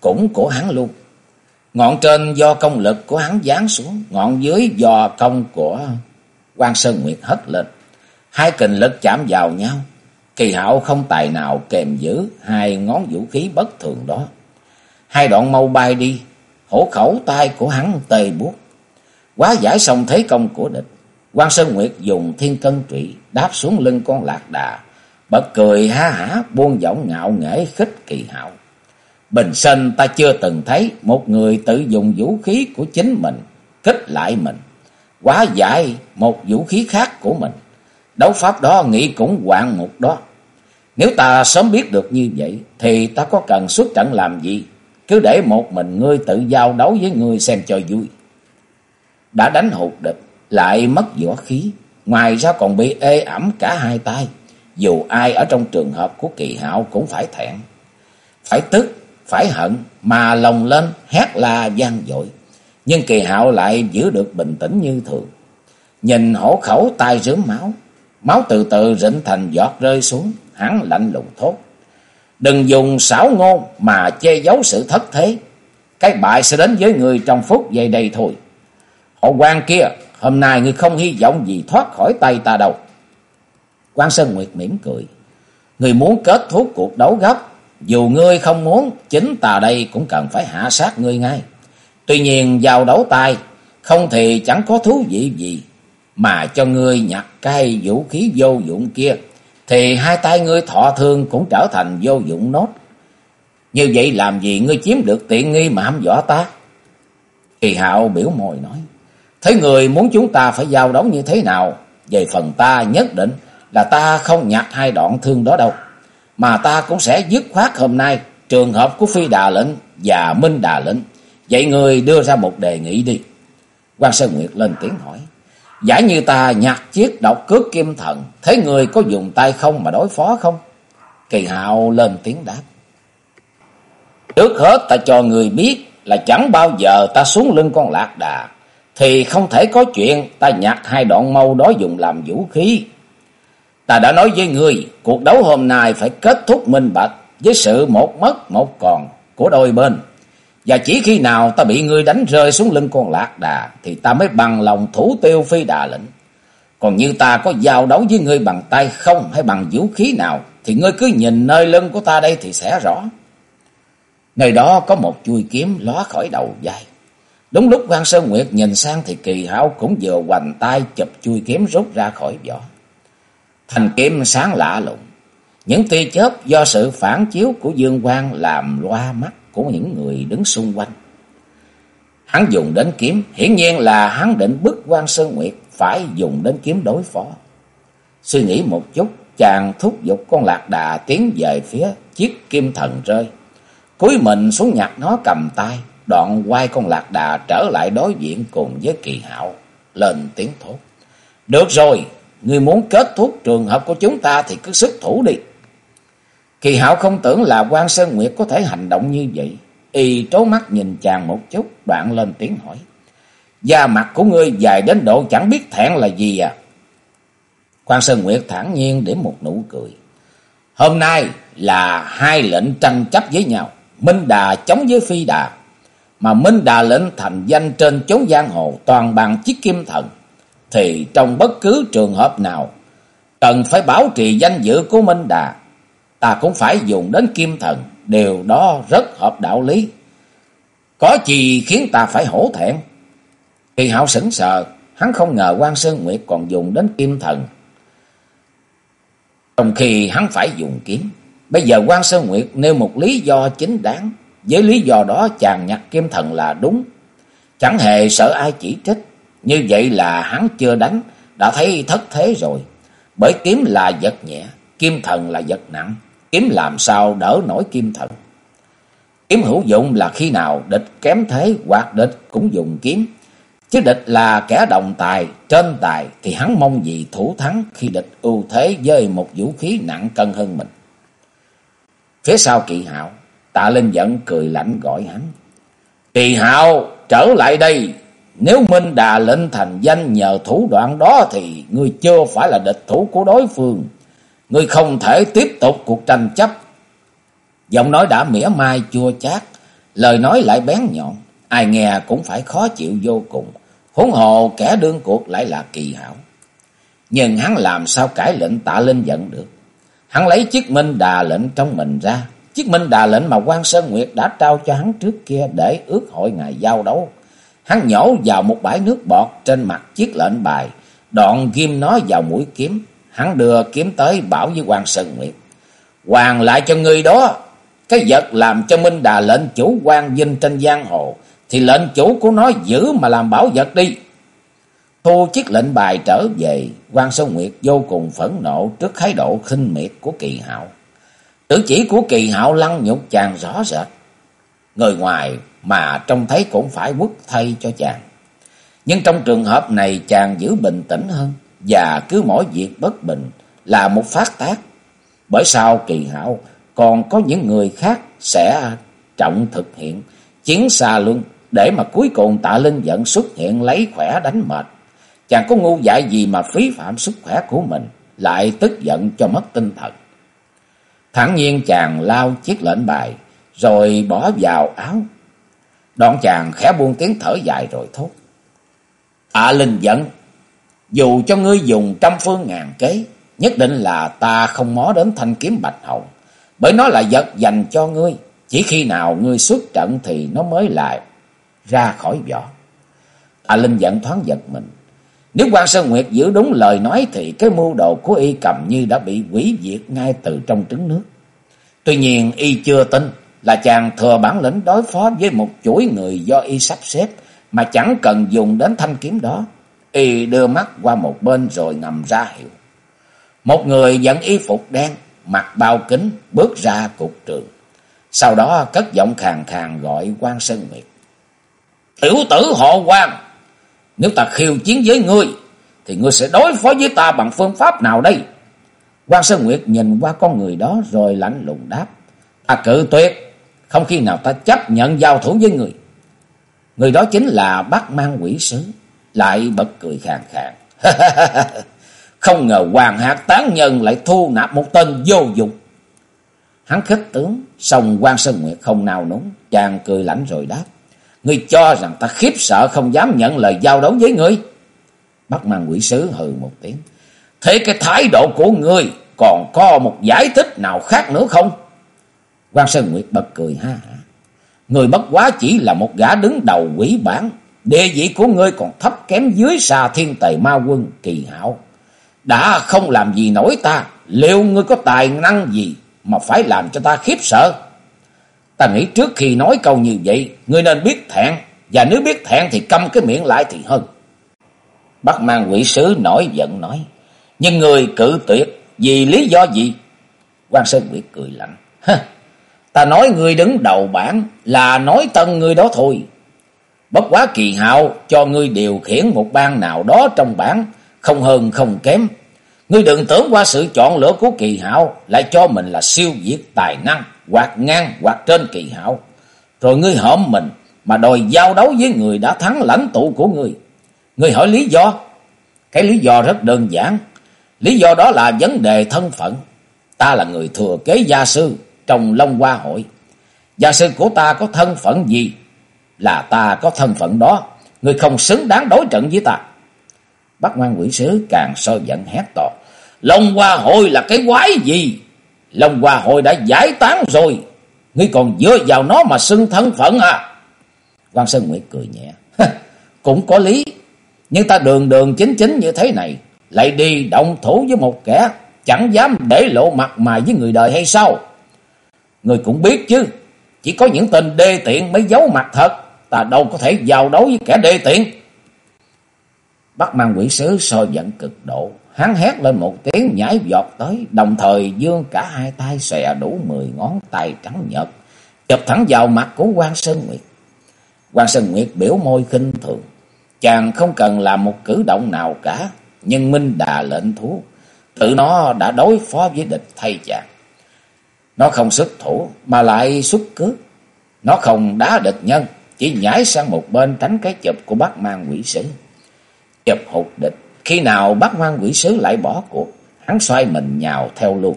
cũng của hắn luôn. Ngọn trên do công lực của hắn giáng xuống, ngọn dưới do công của quan Sơn Nguyệt hất lên. Hai kình lực chạm vào nhau, kỳ hạo không tài nào kèm giữ hai ngón vũ khí bất thường đó. Hai đoạn mâu bay đi, hổ khẩu tay của hắn tê buốt Quá giải xong thế công của địch. quan Sơn Nguyệt dùng thiên cân trụy đáp xuống lưng con lạc đà. Bật cười ha hả buông giọng ngạo nghễ khích kỳ hạo. Bình sinh ta chưa từng thấy một người tự dùng vũ khí của chính mình kích lại mình. Quá giải một vũ khí khác của mình. Đấu pháp đó nghĩ cũng hoạn một đó. Nếu ta sớm biết được như vậy thì ta có cần xuất trận làm gì? Cứ để một mình ngươi tự giao đấu với ngươi xem cho vui đã đánh hụt địch, lại mất võ khí, ngoài ra còn bị ê ẩm cả hai tay. Dù ai ở trong trường hợp của kỳ hạo cũng phải thẹn, phải tức, phải hận, mà lòng lên hét la gian dội. Nhưng kỳ hạo lại giữ được bình tĩnh như thường. Nhìn hổ khẩu tay rướm máu, máu từ từ rịnh thành giọt rơi xuống, hắn lạnh lùng thốt. Đừng dùng xảo ngôn mà che giấu sự thất thế. Cái bại sẽ đến với người trong phút giây đây thôi. Họ quan kia, hôm nay ngươi không hy vọng gì thoát khỏi tay ta đâu. quan Sơn Nguyệt mỉm cười. người muốn kết thúc cuộc đấu gấp. Dù ngươi không muốn, chính ta đây cũng cần phải hạ sát ngươi ngay. Tuy nhiên vào đấu tay, không thì chẳng có thú vị gì. Mà cho ngươi nhặt cây vũ khí vô dụng kia, thì hai tay ngươi thọ thương cũng trở thành vô dụng nốt. Như vậy làm gì ngươi chiếm được tiện nghi mà hăm dọa ta? Kỳ hạo biểu mồi nói. Thấy người muốn chúng ta phải giao đấu như thế nào, về phần ta nhất định là ta không nhặt hai đoạn thương đó đâu. Mà ta cũng sẽ dứt khoát hôm nay trường hợp của Phi Đà Lệnh và Minh Đà Lệnh. Vậy người đưa ra một đề nghị đi. quan Sơn Nguyệt lên tiếng hỏi. Giả như ta nhặt chiếc độc cước kim thần, thấy người có dùng tay không mà đối phó không? Kỳ hạo lên tiếng đáp. Trước hết ta cho người biết là chẳng bao giờ ta xuống lưng con lạc đà, thì không thể có chuyện ta nhặt hai đoạn mâu đó dùng làm vũ khí. Ta đã nói với người, cuộc đấu hôm nay phải kết thúc minh bạch với sự một mất một còn của đôi bên. Và chỉ khi nào ta bị ngươi đánh rơi xuống lưng con lạc đà thì ta mới bằng lòng thủ tiêu phi đà lệnh. Còn như ta có giao đấu với ngươi bằng tay không hay bằng vũ khí nào thì ngươi cứ nhìn nơi lưng của ta đây thì sẽ rõ. Nơi đó có một chui kiếm ló khỏi đầu dài. Đúng lúc quan Sơn Nguyệt nhìn sang thì kỳ hảo cũng vừa hoành tay chụp chui kiếm rút ra khỏi vỏ. Thành kiếm sáng lạ lùng. Những tia chớp do sự phản chiếu của dương quang làm loa mắt của những người đứng xung quanh. Hắn dùng đến kiếm, hiển nhiên là hắn định bức quan Sơn Nguyệt phải dùng đến kiếm đối phó. Suy nghĩ một chút, chàng thúc giục con lạc đà tiến về phía chiếc kim thần rơi. Cúi mình xuống nhặt nó cầm tay, đoạn quay con lạc đà trở lại đối diện cùng với kỳ hạo, lên tiếng thốt. Được rồi, người muốn kết thúc trường hợp của chúng ta thì cứ sức thủ đi. Kỳ hạo không tưởng là quan Sơn Nguyệt có thể hành động như vậy. Y trố mắt nhìn chàng một chút, đoạn lên tiếng hỏi. Da mặt của ngươi dài đến độ chẳng biết thẹn là gì à? Quan Sơn Nguyệt thản nhiên để một nụ cười. Hôm nay là hai lệnh tranh chấp với nhau. Minh Đà chống với Phi Đà. Mà Minh Đà lệnh thành danh trên chốn giang hồ toàn bằng chiếc kim thần. Thì trong bất cứ trường hợp nào, cần phải bảo trì danh dự của Minh Đà ta cũng phải dùng đến kim thần, điều đó rất hợp đạo lý. Có gì khiến ta phải hổ thẹn? Kỳ hạo sững sờ, hắn không ngờ quan Sơn Nguyệt còn dùng đến kim thần. Trong khi hắn phải dùng kiếm, bây giờ quan Sơn Nguyệt nêu một lý do chính đáng, với lý do đó chàng nhặt kim thần là đúng. Chẳng hề sợ ai chỉ trích, như vậy là hắn chưa đánh, đã thấy thất thế rồi. Bởi kiếm là vật nhẹ, kim thần là vật nặng. Kiếm làm sao đỡ nổi kim thần. Kiếm hữu dụng là khi nào địch kém thế hoặc địch cũng dùng kiếm. Chứ địch là kẻ đồng tài, trên tài thì hắn mong gì thủ thắng khi địch ưu thế với một vũ khí nặng cân hơn mình. Phía sau kỳ hạo, tạ linh giận cười lạnh gọi hắn. Kỳ hạo trở lại đây, nếu Minh Đà lệnh thành danh nhờ thủ đoạn đó thì ngươi chưa phải là địch thủ của đối phương. Ngươi không thể tiếp tục cuộc tranh chấp. Giọng nói đã mỉa mai chua chát, lời nói lại bén nhọn, ai nghe cũng phải khó chịu vô cùng. Huống hồ kẻ đương cuộc lại là kỳ hảo. Nhưng hắn làm sao cải lệnh tạ linh giận được. Hắn lấy chiếc minh đà lệnh trong mình ra. Chiếc minh đà lệnh mà quan Sơn Nguyệt đã trao cho hắn trước kia để ước hội ngày giao đấu. Hắn nhổ vào một bãi nước bọt trên mặt chiếc lệnh bài, đoạn ghim nó vào mũi kiếm, Hắn đưa kiếm tới bảo với quan Sơn Nguyệt. Hoàng lại cho người đó. Cái vật làm cho Minh Đà lệnh chủ quan vinh trên giang hồ. Thì lệnh chủ của nó giữ mà làm bảo vật đi. Thu chiếc lệnh bài trở về. quan Sơn Nguyệt vô cùng phẫn nộ trước thái độ khinh miệt của kỳ hạo. Tử chỉ của kỳ hạo lăng nhục chàng rõ rệt. Người ngoài mà trông thấy cũng phải quất thay cho chàng. Nhưng trong trường hợp này chàng giữ bình tĩnh hơn và cứ mỗi việc bất bình là một phát tác. Bởi sao kỳ hạo còn có những người khác sẽ trọng thực hiện chiến xa luân để mà cuối cùng tạ linh giận xuất hiện lấy khỏe đánh mệt. Chàng có ngu dại gì mà phí phạm sức khỏe của mình, lại tức giận cho mất tinh thần. Thẳng nhiên chàng lao chiếc lệnh bài, rồi bỏ vào áo. Đoạn chàng khẽ buông tiếng thở dài rồi thốt. À linh giận, dù cho ngươi dùng trăm phương ngàn kế, nhất định là ta không mó đến thanh kiếm bạch hồng. Bởi nó là vật dành cho ngươi, chỉ khi nào ngươi xuất trận thì nó mới lại ra khỏi vỏ. À Linh giận thoáng giật mình. Nếu quan Sơn Nguyệt giữ đúng lời nói thì cái mưu đồ của y cầm như đã bị quỷ diệt ngay từ trong trứng nước. Tuy nhiên y chưa tin là chàng thừa bản lĩnh đối phó với một chuỗi người do y sắp xếp mà chẳng cần dùng đến thanh kiếm đó. Y đưa mắt qua một bên rồi ngầm ra hiệu. Một người dẫn y phục đen, mặc bao kính, bước ra cục trường. Sau đó cất giọng khàn khàn gọi quan Sơn Nguyệt. Tiểu tử họ quan, nếu ta khiêu chiến với ngươi, thì ngươi sẽ đối phó với ta bằng phương pháp nào đây? quan Sơn Nguyệt nhìn qua con người đó rồi lạnh lùng đáp. Ta cự tuyệt, không khi nào ta chấp nhận giao thủ với người. Người đó chính là bác mang quỷ sứ, lại bật cười khàn khàn. không ngờ hoàng hạt tán nhân lại thu nạp một tên vô dụng. Hắn khích tướng, xong quan Sơn Nguyệt không nào núng, chàng cười lạnh rồi đáp. Ngươi cho rằng ta khiếp sợ không dám nhận lời giao đấu với ngươi. Bắc mang quỷ sứ hừ một tiếng. Thế cái thái độ của ngươi còn có một giải thích nào khác nữa không? Quan Sơn Nguyệt bật cười ha hả. Người bất quá chỉ là một gã đứng đầu quỷ bản. Địa vị của ngươi còn thấp kém dưới xa thiên tề ma quân kỳ hảo. Đã không làm gì nổi ta. Liệu ngươi có tài năng gì mà phải làm cho ta khiếp sợ? Ta nghĩ trước khi nói câu như vậy, ngươi nên biết thẹn. Và nếu biết thẹn thì câm cái miệng lại thì hơn. Bắc mang quỷ sứ nổi giận nói. Nhưng người cự tuyệt vì lý do gì? quan Sơn Nguyệt cười lạnh. Ta nói ngươi đứng đầu bản là nói tân ngươi đó thôi. Bất quá kỳ hạo cho ngươi điều khiển một ban nào đó trong bản, không hơn không kém. Ngươi đừng tưởng qua sự chọn lựa của kỳ hạo lại cho mình là siêu việt tài năng, hoặc ngang hoặc trên kỳ hạo. Rồi ngươi hõm mình mà đòi giao đấu với người đã thắng lãnh tụ của ngươi. Ngươi hỏi lý do? Cái lý do rất đơn giản. Lý do đó là vấn đề thân phận. Ta là người thừa kế gia sư trong Long Hoa hội. Gia sư của ta có thân phận gì? Là ta có thân phận đó. Người không xứng đáng đối trận với ta. Bác ngoan quỷ sứ càng so giận hét to. Long Hoa hội là cái quái gì? Long Hoa hội đã giải tán rồi. Ngươi còn dựa vào nó mà xưng thân phận à? Quan Sơn Nguyệt cười nhẹ. Cũng có lý. Nhưng ta đường đường chính chính như thế này. Lại đi động thủ với một kẻ. Chẳng dám để lộ mặt mày với người đời hay sao? Người cũng biết chứ. Chỉ có những tên đê tiện mới giấu mặt thật. Ta đâu có thể giao đấu với kẻ đê tiện. Bắt mang quỷ sứ soi giận cực độ. Hắn hét lên một tiếng nhảy giọt tới. Đồng thời dương cả hai tay xòe đủ mười ngón tay trắng nhợt. Chụp thẳng vào mặt của quan Sơn Nguyệt. quan Sơn Nguyệt biểu môi khinh thường. Chàng không cần làm một cử động nào cả. Nhưng Minh Đà lệnh thú. Tự nó đã đối phó với địch thay chàng. Nó không xuất thủ, mà lại xuất cướp. Nó không đá địch nhân. Chỉ nhảy sang một bên tránh cái chụp của bác mang quỷ sứ. Chụp hụt địch. Khi nào bác mang quỷ sứ lại bỏ cuộc. Hắn xoay mình nhào theo luôn.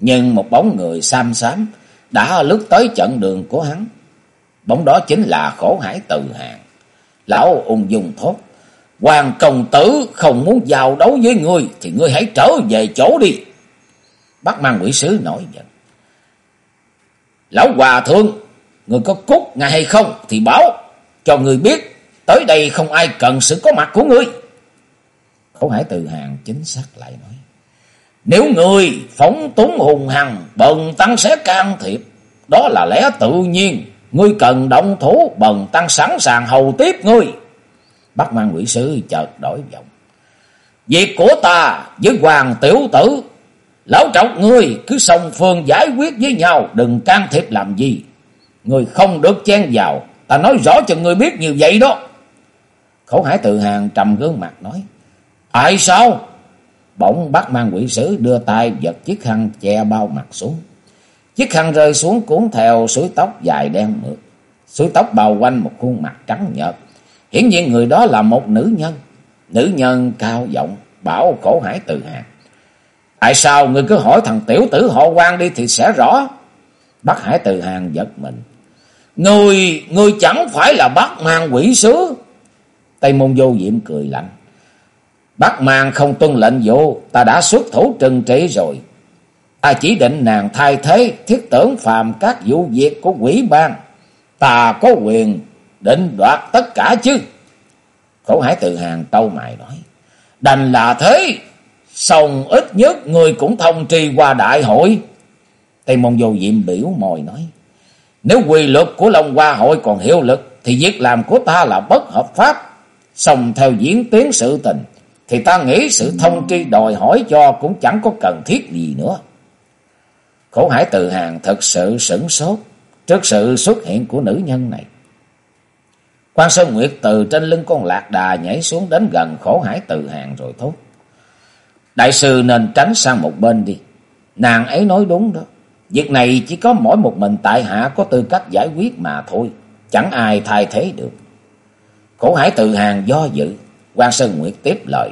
Nhưng một bóng người sam xám đã lướt tới trận đường của hắn. Bóng đó chính là khổ hải từ hàng. Lão ung dung thốt. Hoàng công tử không muốn giao đấu với ngươi, thì ngươi hãy trở về chỗ đi. Bác mang quỷ sứ nổi giận. Lão hòa thượng, người có cút ngài hay không thì báo cho người biết tới đây không ai cần sự có mặt của ngươi. Khẩu hải từ hàng chính xác lại nói. Nếu người phóng túng hùng hằng, bần tăng sẽ can thiệp. Đó là lẽ tự nhiên. Ngươi cần động thủ, bần tăng sẵn sàng hầu tiếp ngươi. Bác mang quỷ sứ chợt đổi giọng. Việc của ta với hoàng tiểu tử Lão trọng ngươi cứ song phương giải quyết với nhau, đừng can thiệp làm gì. Ngươi không được chen vào, ta nói rõ cho ngươi biết như vậy đó. Khẩu hải tự hàng trầm gương mặt nói. Tại sao? Bỗng bắt mang quỷ sứ đưa tay giật chiếc khăn che bao mặt xuống. Chiếc khăn rơi xuống cuốn theo suối tóc dài đen mượt. Suối tóc bao quanh một khuôn mặt trắng nhợt. Hiển nhiên người đó là một nữ nhân. Nữ nhân cao giọng bảo khổ hải tự hàng. Tại sao người cứ hỏi thằng tiểu tử họ quan đi thì sẽ rõ. Bác Hải từ hàng giật mình. Người, người chẳng phải là bác mang quỷ sứ. Tây môn vô diệm cười lạnh. Bác mang không tuân lệnh vô, ta đã xuất thủ trừng trị rồi. Ta chỉ định nàng thay thế thiết tưởng phàm các vụ việc của quỷ ban. Ta có quyền định đoạt tất cả chứ. Khổ hải từ hàng tâu mày nói. Đành là thế, Xong ít nhất người cũng thông tri qua đại hội. Tây Môn Vô Diệm biểu mồi nói. Nếu quy luật của Long Hoa hội còn hiệu lực. Thì việc làm của ta là bất hợp pháp. Xong theo diễn tiến sự tình. Thì ta nghĩ sự thông tri đòi hỏi cho cũng chẳng có cần thiết gì nữa. Khổ hải từ hàng thật sự sửng sốt. Trước sự xuất hiện của nữ nhân này. Quan Sơn Nguyệt từ trên lưng con lạc đà nhảy xuống đến gần khổ hải từ hàng rồi thốt. Đại sư nên tránh sang một bên đi. Nàng ấy nói đúng đó. Việc này chỉ có mỗi một mình tại hạ có tư cách giải quyết mà thôi. Chẳng ai thay thế được. Khổ hải tự hàng do dự. quan Sơn Nguyệt tiếp lời.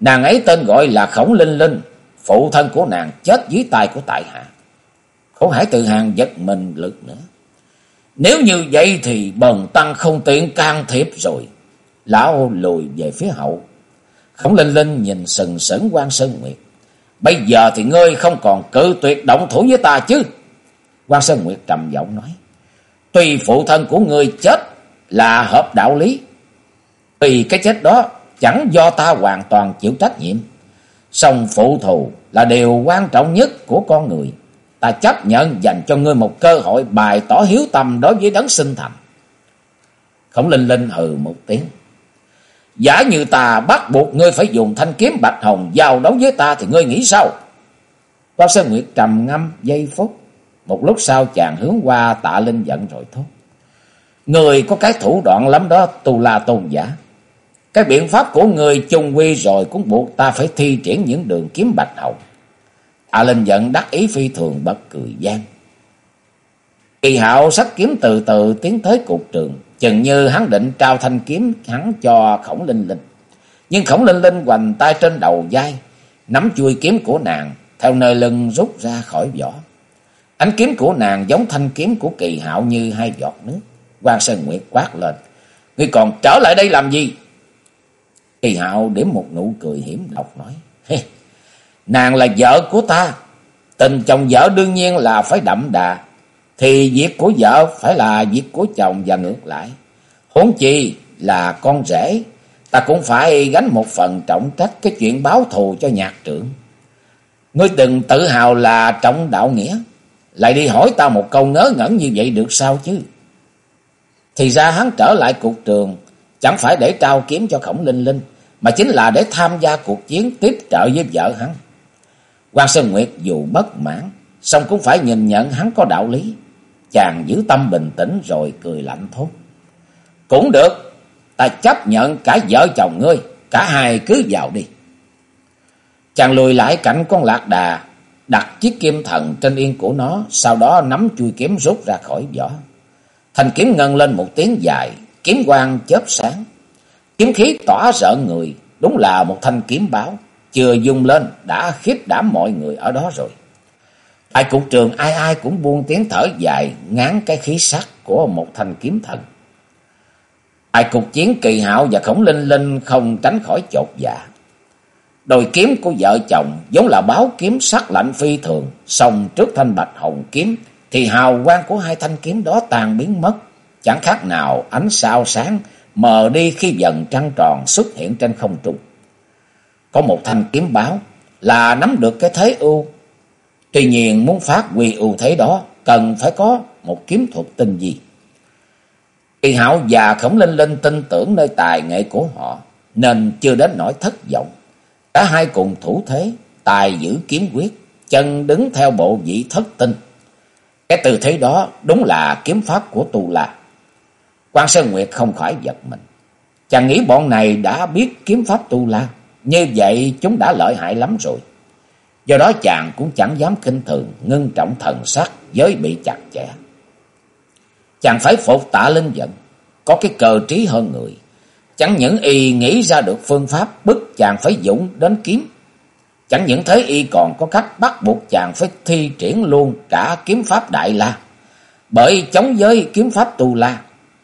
Nàng ấy tên gọi là Khổng Linh Linh. Phụ thân của nàng chết dưới tay của tại hạ. Khổ hải tự hàng giật mình lực nữa. Nếu như vậy thì bần tăng không tiện can thiệp rồi. Lão lùi về phía hậu. Khổng Linh Linh nhìn sừng sững quan Sơn Nguyệt. Bây giờ thì ngươi không còn cự tuyệt động thủ với ta chứ. quan Sơn Nguyệt trầm giọng nói. Tuy phụ thân của ngươi chết là hợp đạo lý. tùy cái chết đó chẳng do ta hoàn toàn chịu trách nhiệm. Song phụ thù là điều quan trọng nhất của con người. Ta chấp nhận dành cho ngươi một cơ hội bài tỏ hiếu tâm đối với đấng sinh thành. Khổng Linh Linh hừ một tiếng. Giả như ta bắt buộc ngươi phải dùng thanh kiếm bạch hồng giao đấu với ta thì ngươi nghĩ sao? Cao Sơn Nguyệt trầm ngâm giây phút. Một lúc sau chàng hướng qua tạ linh giận rồi thốt. Người có cái thủ đoạn lắm đó, tu la tôn giả. Cái biện pháp của người chung quy rồi cũng buộc ta phải thi triển những đường kiếm bạch hồng. Tạ linh giận đắc ý phi thường bật cười gian. Kỳ hạo sách kiếm từ từ tiến tới cục trường. Chừng như hắn định trao thanh kiếm hắn cho khổng linh linh. Nhưng khổng linh linh hoành tay trên đầu vai. Nắm chui kiếm của nàng. Theo nơi lưng rút ra khỏi vỏ. Ánh kiếm của nàng giống thanh kiếm của kỳ hạo như hai giọt nước. Quang Sơn Nguyệt quát lên. Ngươi còn trở lại đây làm gì? Kỳ hạo điểm một nụ cười hiểm độc nói. Nàng là vợ của ta. Tình chồng vợ đương nhiên là phải đậm đà thì việc của vợ phải là việc của chồng và ngược lại. Huống chi là con rể, ta cũng phải gánh một phần trọng trách cái chuyện báo thù cho nhạc trưởng. Ngươi đừng tự hào là trọng đạo nghĩa, lại đi hỏi ta một câu ngớ ngẩn như vậy được sao chứ? Thì ra hắn trở lại cuộc trường, chẳng phải để trao kiếm cho khổng linh linh, mà chính là để tham gia cuộc chiến tiếp trợ với vợ hắn. Quan Sơn Nguyệt dù bất mãn, song cũng phải nhìn nhận hắn có đạo lý. Chàng giữ tâm bình tĩnh rồi cười lạnh thốt. Cũng được, ta chấp nhận cả vợ chồng ngươi, cả hai cứ vào đi. Chàng lùi lại cạnh con lạc đà, đặt chiếc kim thần trên yên của nó, sau đó nắm chui kiếm rút ra khỏi vỏ. Thành kiếm ngân lên một tiếng dài, kiếm quang chớp sáng. Kiếm khí tỏa rợ người, đúng là một thanh kiếm báo, chưa dùng lên đã khiếp đảm mọi người ở đó rồi. Tại cục trường ai ai cũng buông tiếng thở dài ngán cái khí sắc của một thanh kiếm thần. Tại cục chiến kỳ hạo và khổng linh linh không tránh khỏi chột dạ. Đôi kiếm của vợ chồng giống là báo kiếm sắc lạnh phi thường, song trước thanh bạch hồng kiếm thì hào quang của hai thanh kiếm đó tan biến mất, chẳng khác nào ánh sao sáng mờ đi khi dần trăng tròn xuất hiện trên không trung. Có một thanh kiếm báo là nắm được cái thế ưu Tuy nhiên muốn phát huy ưu thế đó cần phải có một kiếm thuật tinh gì. Kỳ hạo và khổng linh linh tin tưởng nơi tài nghệ của họ nên chưa đến nỗi thất vọng. Cả hai cùng thủ thế, tài giữ kiếm quyết, chân đứng theo bộ vị thất tinh. Cái tư thế đó đúng là kiếm pháp của tu la. Quan Sơn Nguyệt không khỏi giật mình. Chàng nghĩ bọn này đã biết kiếm pháp tu la, như vậy chúng đã lợi hại lắm rồi. Do đó chàng cũng chẳng dám kinh thường, ngưng trọng thần sắc, giới bị chặt chẽ. Chàng phải phục tạ linh giận, có cái cờ trí hơn người. Chẳng những y nghĩ ra được phương pháp bức chàng phải dũng đến kiếm. Chẳng những thế y còn có cách bắt buộc chàng phải thi triển luôn cả kiếm pháp Đại La. Bởi chống giới kiếm pháp Tu La,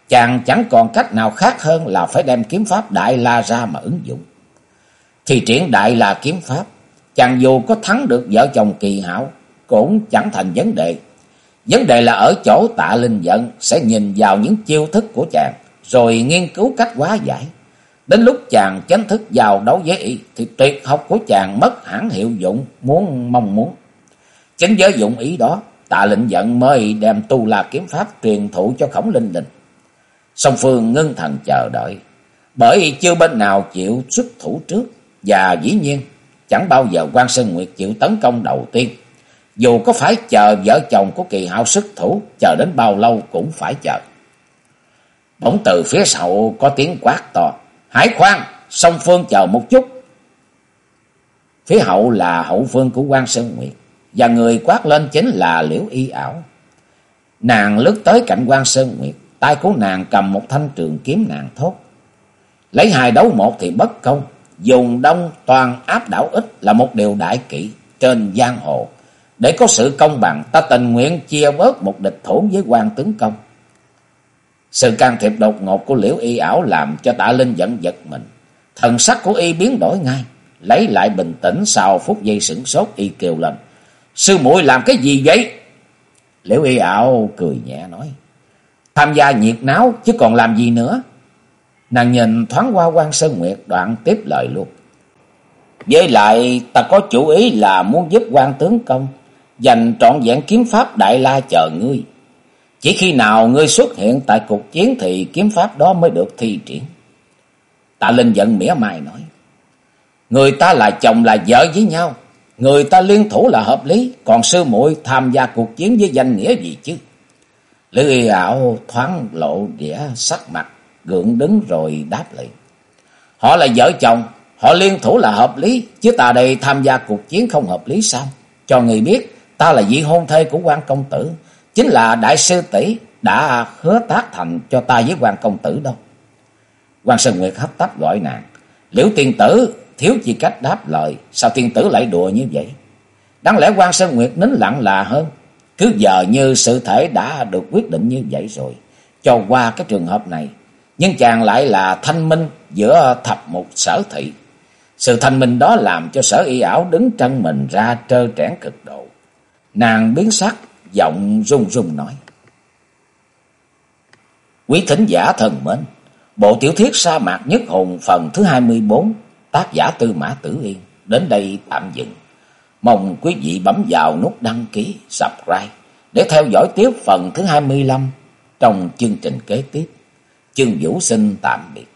chàng chẳng còn cách nào khác hơn là phải đem kiếm pháp Đại La ra mà ứng dụng. Thi triển Đại La kiếm pháp Chàng dù có thắng được vợ chồng kỳ hảo, cũng chẳng thành vấn đề. Vấn đề là ở chỗ tạ linh giận sẽ nhìn vào những chiêu thức của chàng, rồi nghiên cứu cách hóa giải. Đến lúc chàng chánh thức vào đấu với y, thì tuyệt học của chàng mất hẳn hiệu dụng muốn mong muốn. Chính với dụng ý đó, tạ linh giận mới đem tu la kiếm pháp truyền thụ cho khổng linh linh. Song phương ngưng thần chờ đợi, bởi chưa bên nào chịu xuất thủ trước, và dĩ nhiên Chẳng bao giờ quan Sơn Nguyệt chịu tấn công đầu tiên. Dù có phải chờ vợ chồng của kỳ hạo sức thủ, chờ đến bao lâu cũng phải chờ. Bỗng từ phía sau có tiếng quát to. Hải khoan, song phương chờ một chút. Phía hậu là hậu phương của quan Sơn Nguyệt. Và người quát lên chính là Liễu Y ảo. Nàng lướt tới cạnh quan Sơn Nguyệt. Tay của nàng cầm một thanh trường kiếm nàng thốt. Lấy hai đấu một thì bất công. Dùng đông toàn áp đảo ít là một điều đại kỵ trên giang hồ. Để có sự công bằng, ta tình nguyện chia bớt một địch thủ với quan tướng công. Sự can thiệp đột ngột của liễu y ảo làm cho tạ linh giận giật mình. Thần sắc của y biến đổi ngay. Lấy lại bình tĩnh sau phút giây sửng sốt y kêu lên. Sư muội làm cái gì vậy? Liễu y ảo cười nhẹ nói. Tham gia nhiệt náo chứ còn làm gì nữa. Nàng nhìn thoáng qua quan Sơn Nguyệt, đoạn tiếp lời luôn. Với lại, ta có chủ ý là muốn giúp quan tướng công dành trọn vẹn kiếm pháp Đại La chờ ngươi. Chỉ khi nào ngươi xuất hiện tại cuộc chiến thì kiếm pháp đó mới được thi triển. Tạ Linh giận mỉa mai nói. Người ta là chồng là vợ với nhau. Người ta liên thủ là hợp lý. Còn sư muội tham gia cuộc chiến với danh nghĩa gì chứ? Lữ y ảo thoáng lộ đĩa sắc mặt. Gượng đứng rồi đáp lại. Họ là vợ chồng. Họ liên thủ là hợp lý. Chứ ta đây tham gia cuộc chiến không hợp lý sao? Cho người biết, ta là vị hôn thê của quan công tử, chính là đại sư tỷ đã hứa tác thành cho ta với quan công tử đâu. Quan Sơn Nguyệt hấp tấp gọi nàng. Liễu tiên tử, thiếu chi cách đáp lời. Sao tiên tử lại đùa như vậy? Đáng lẽ quan Sơn Nguyệt nín lặng là hơn. Cứ giờ như sự thể đã được quyết định như vậy rồi. Cho qua cái trường hợp này. Nhưng chàng lại là thanh minh giữa thập một sở thị. Sự thanh minh đó làm cho sở y ảo đứng chân mình ra trơ trẽn cực độ. Nàng biến sắc giọng run run nói. Quý thính giả thần mến, bộ tiểu thuyết sa mạc nhất hùng phần thứ 24, tác giả Tư Mã Tử Yên, đến đây tạm dừng. Mong quý vị bấm vào nút đăng ký, subscribe để theo dõi tiếp phần thứ 25 trong chương trình kế tiếp. Chương Vũ sinh tạm biệt.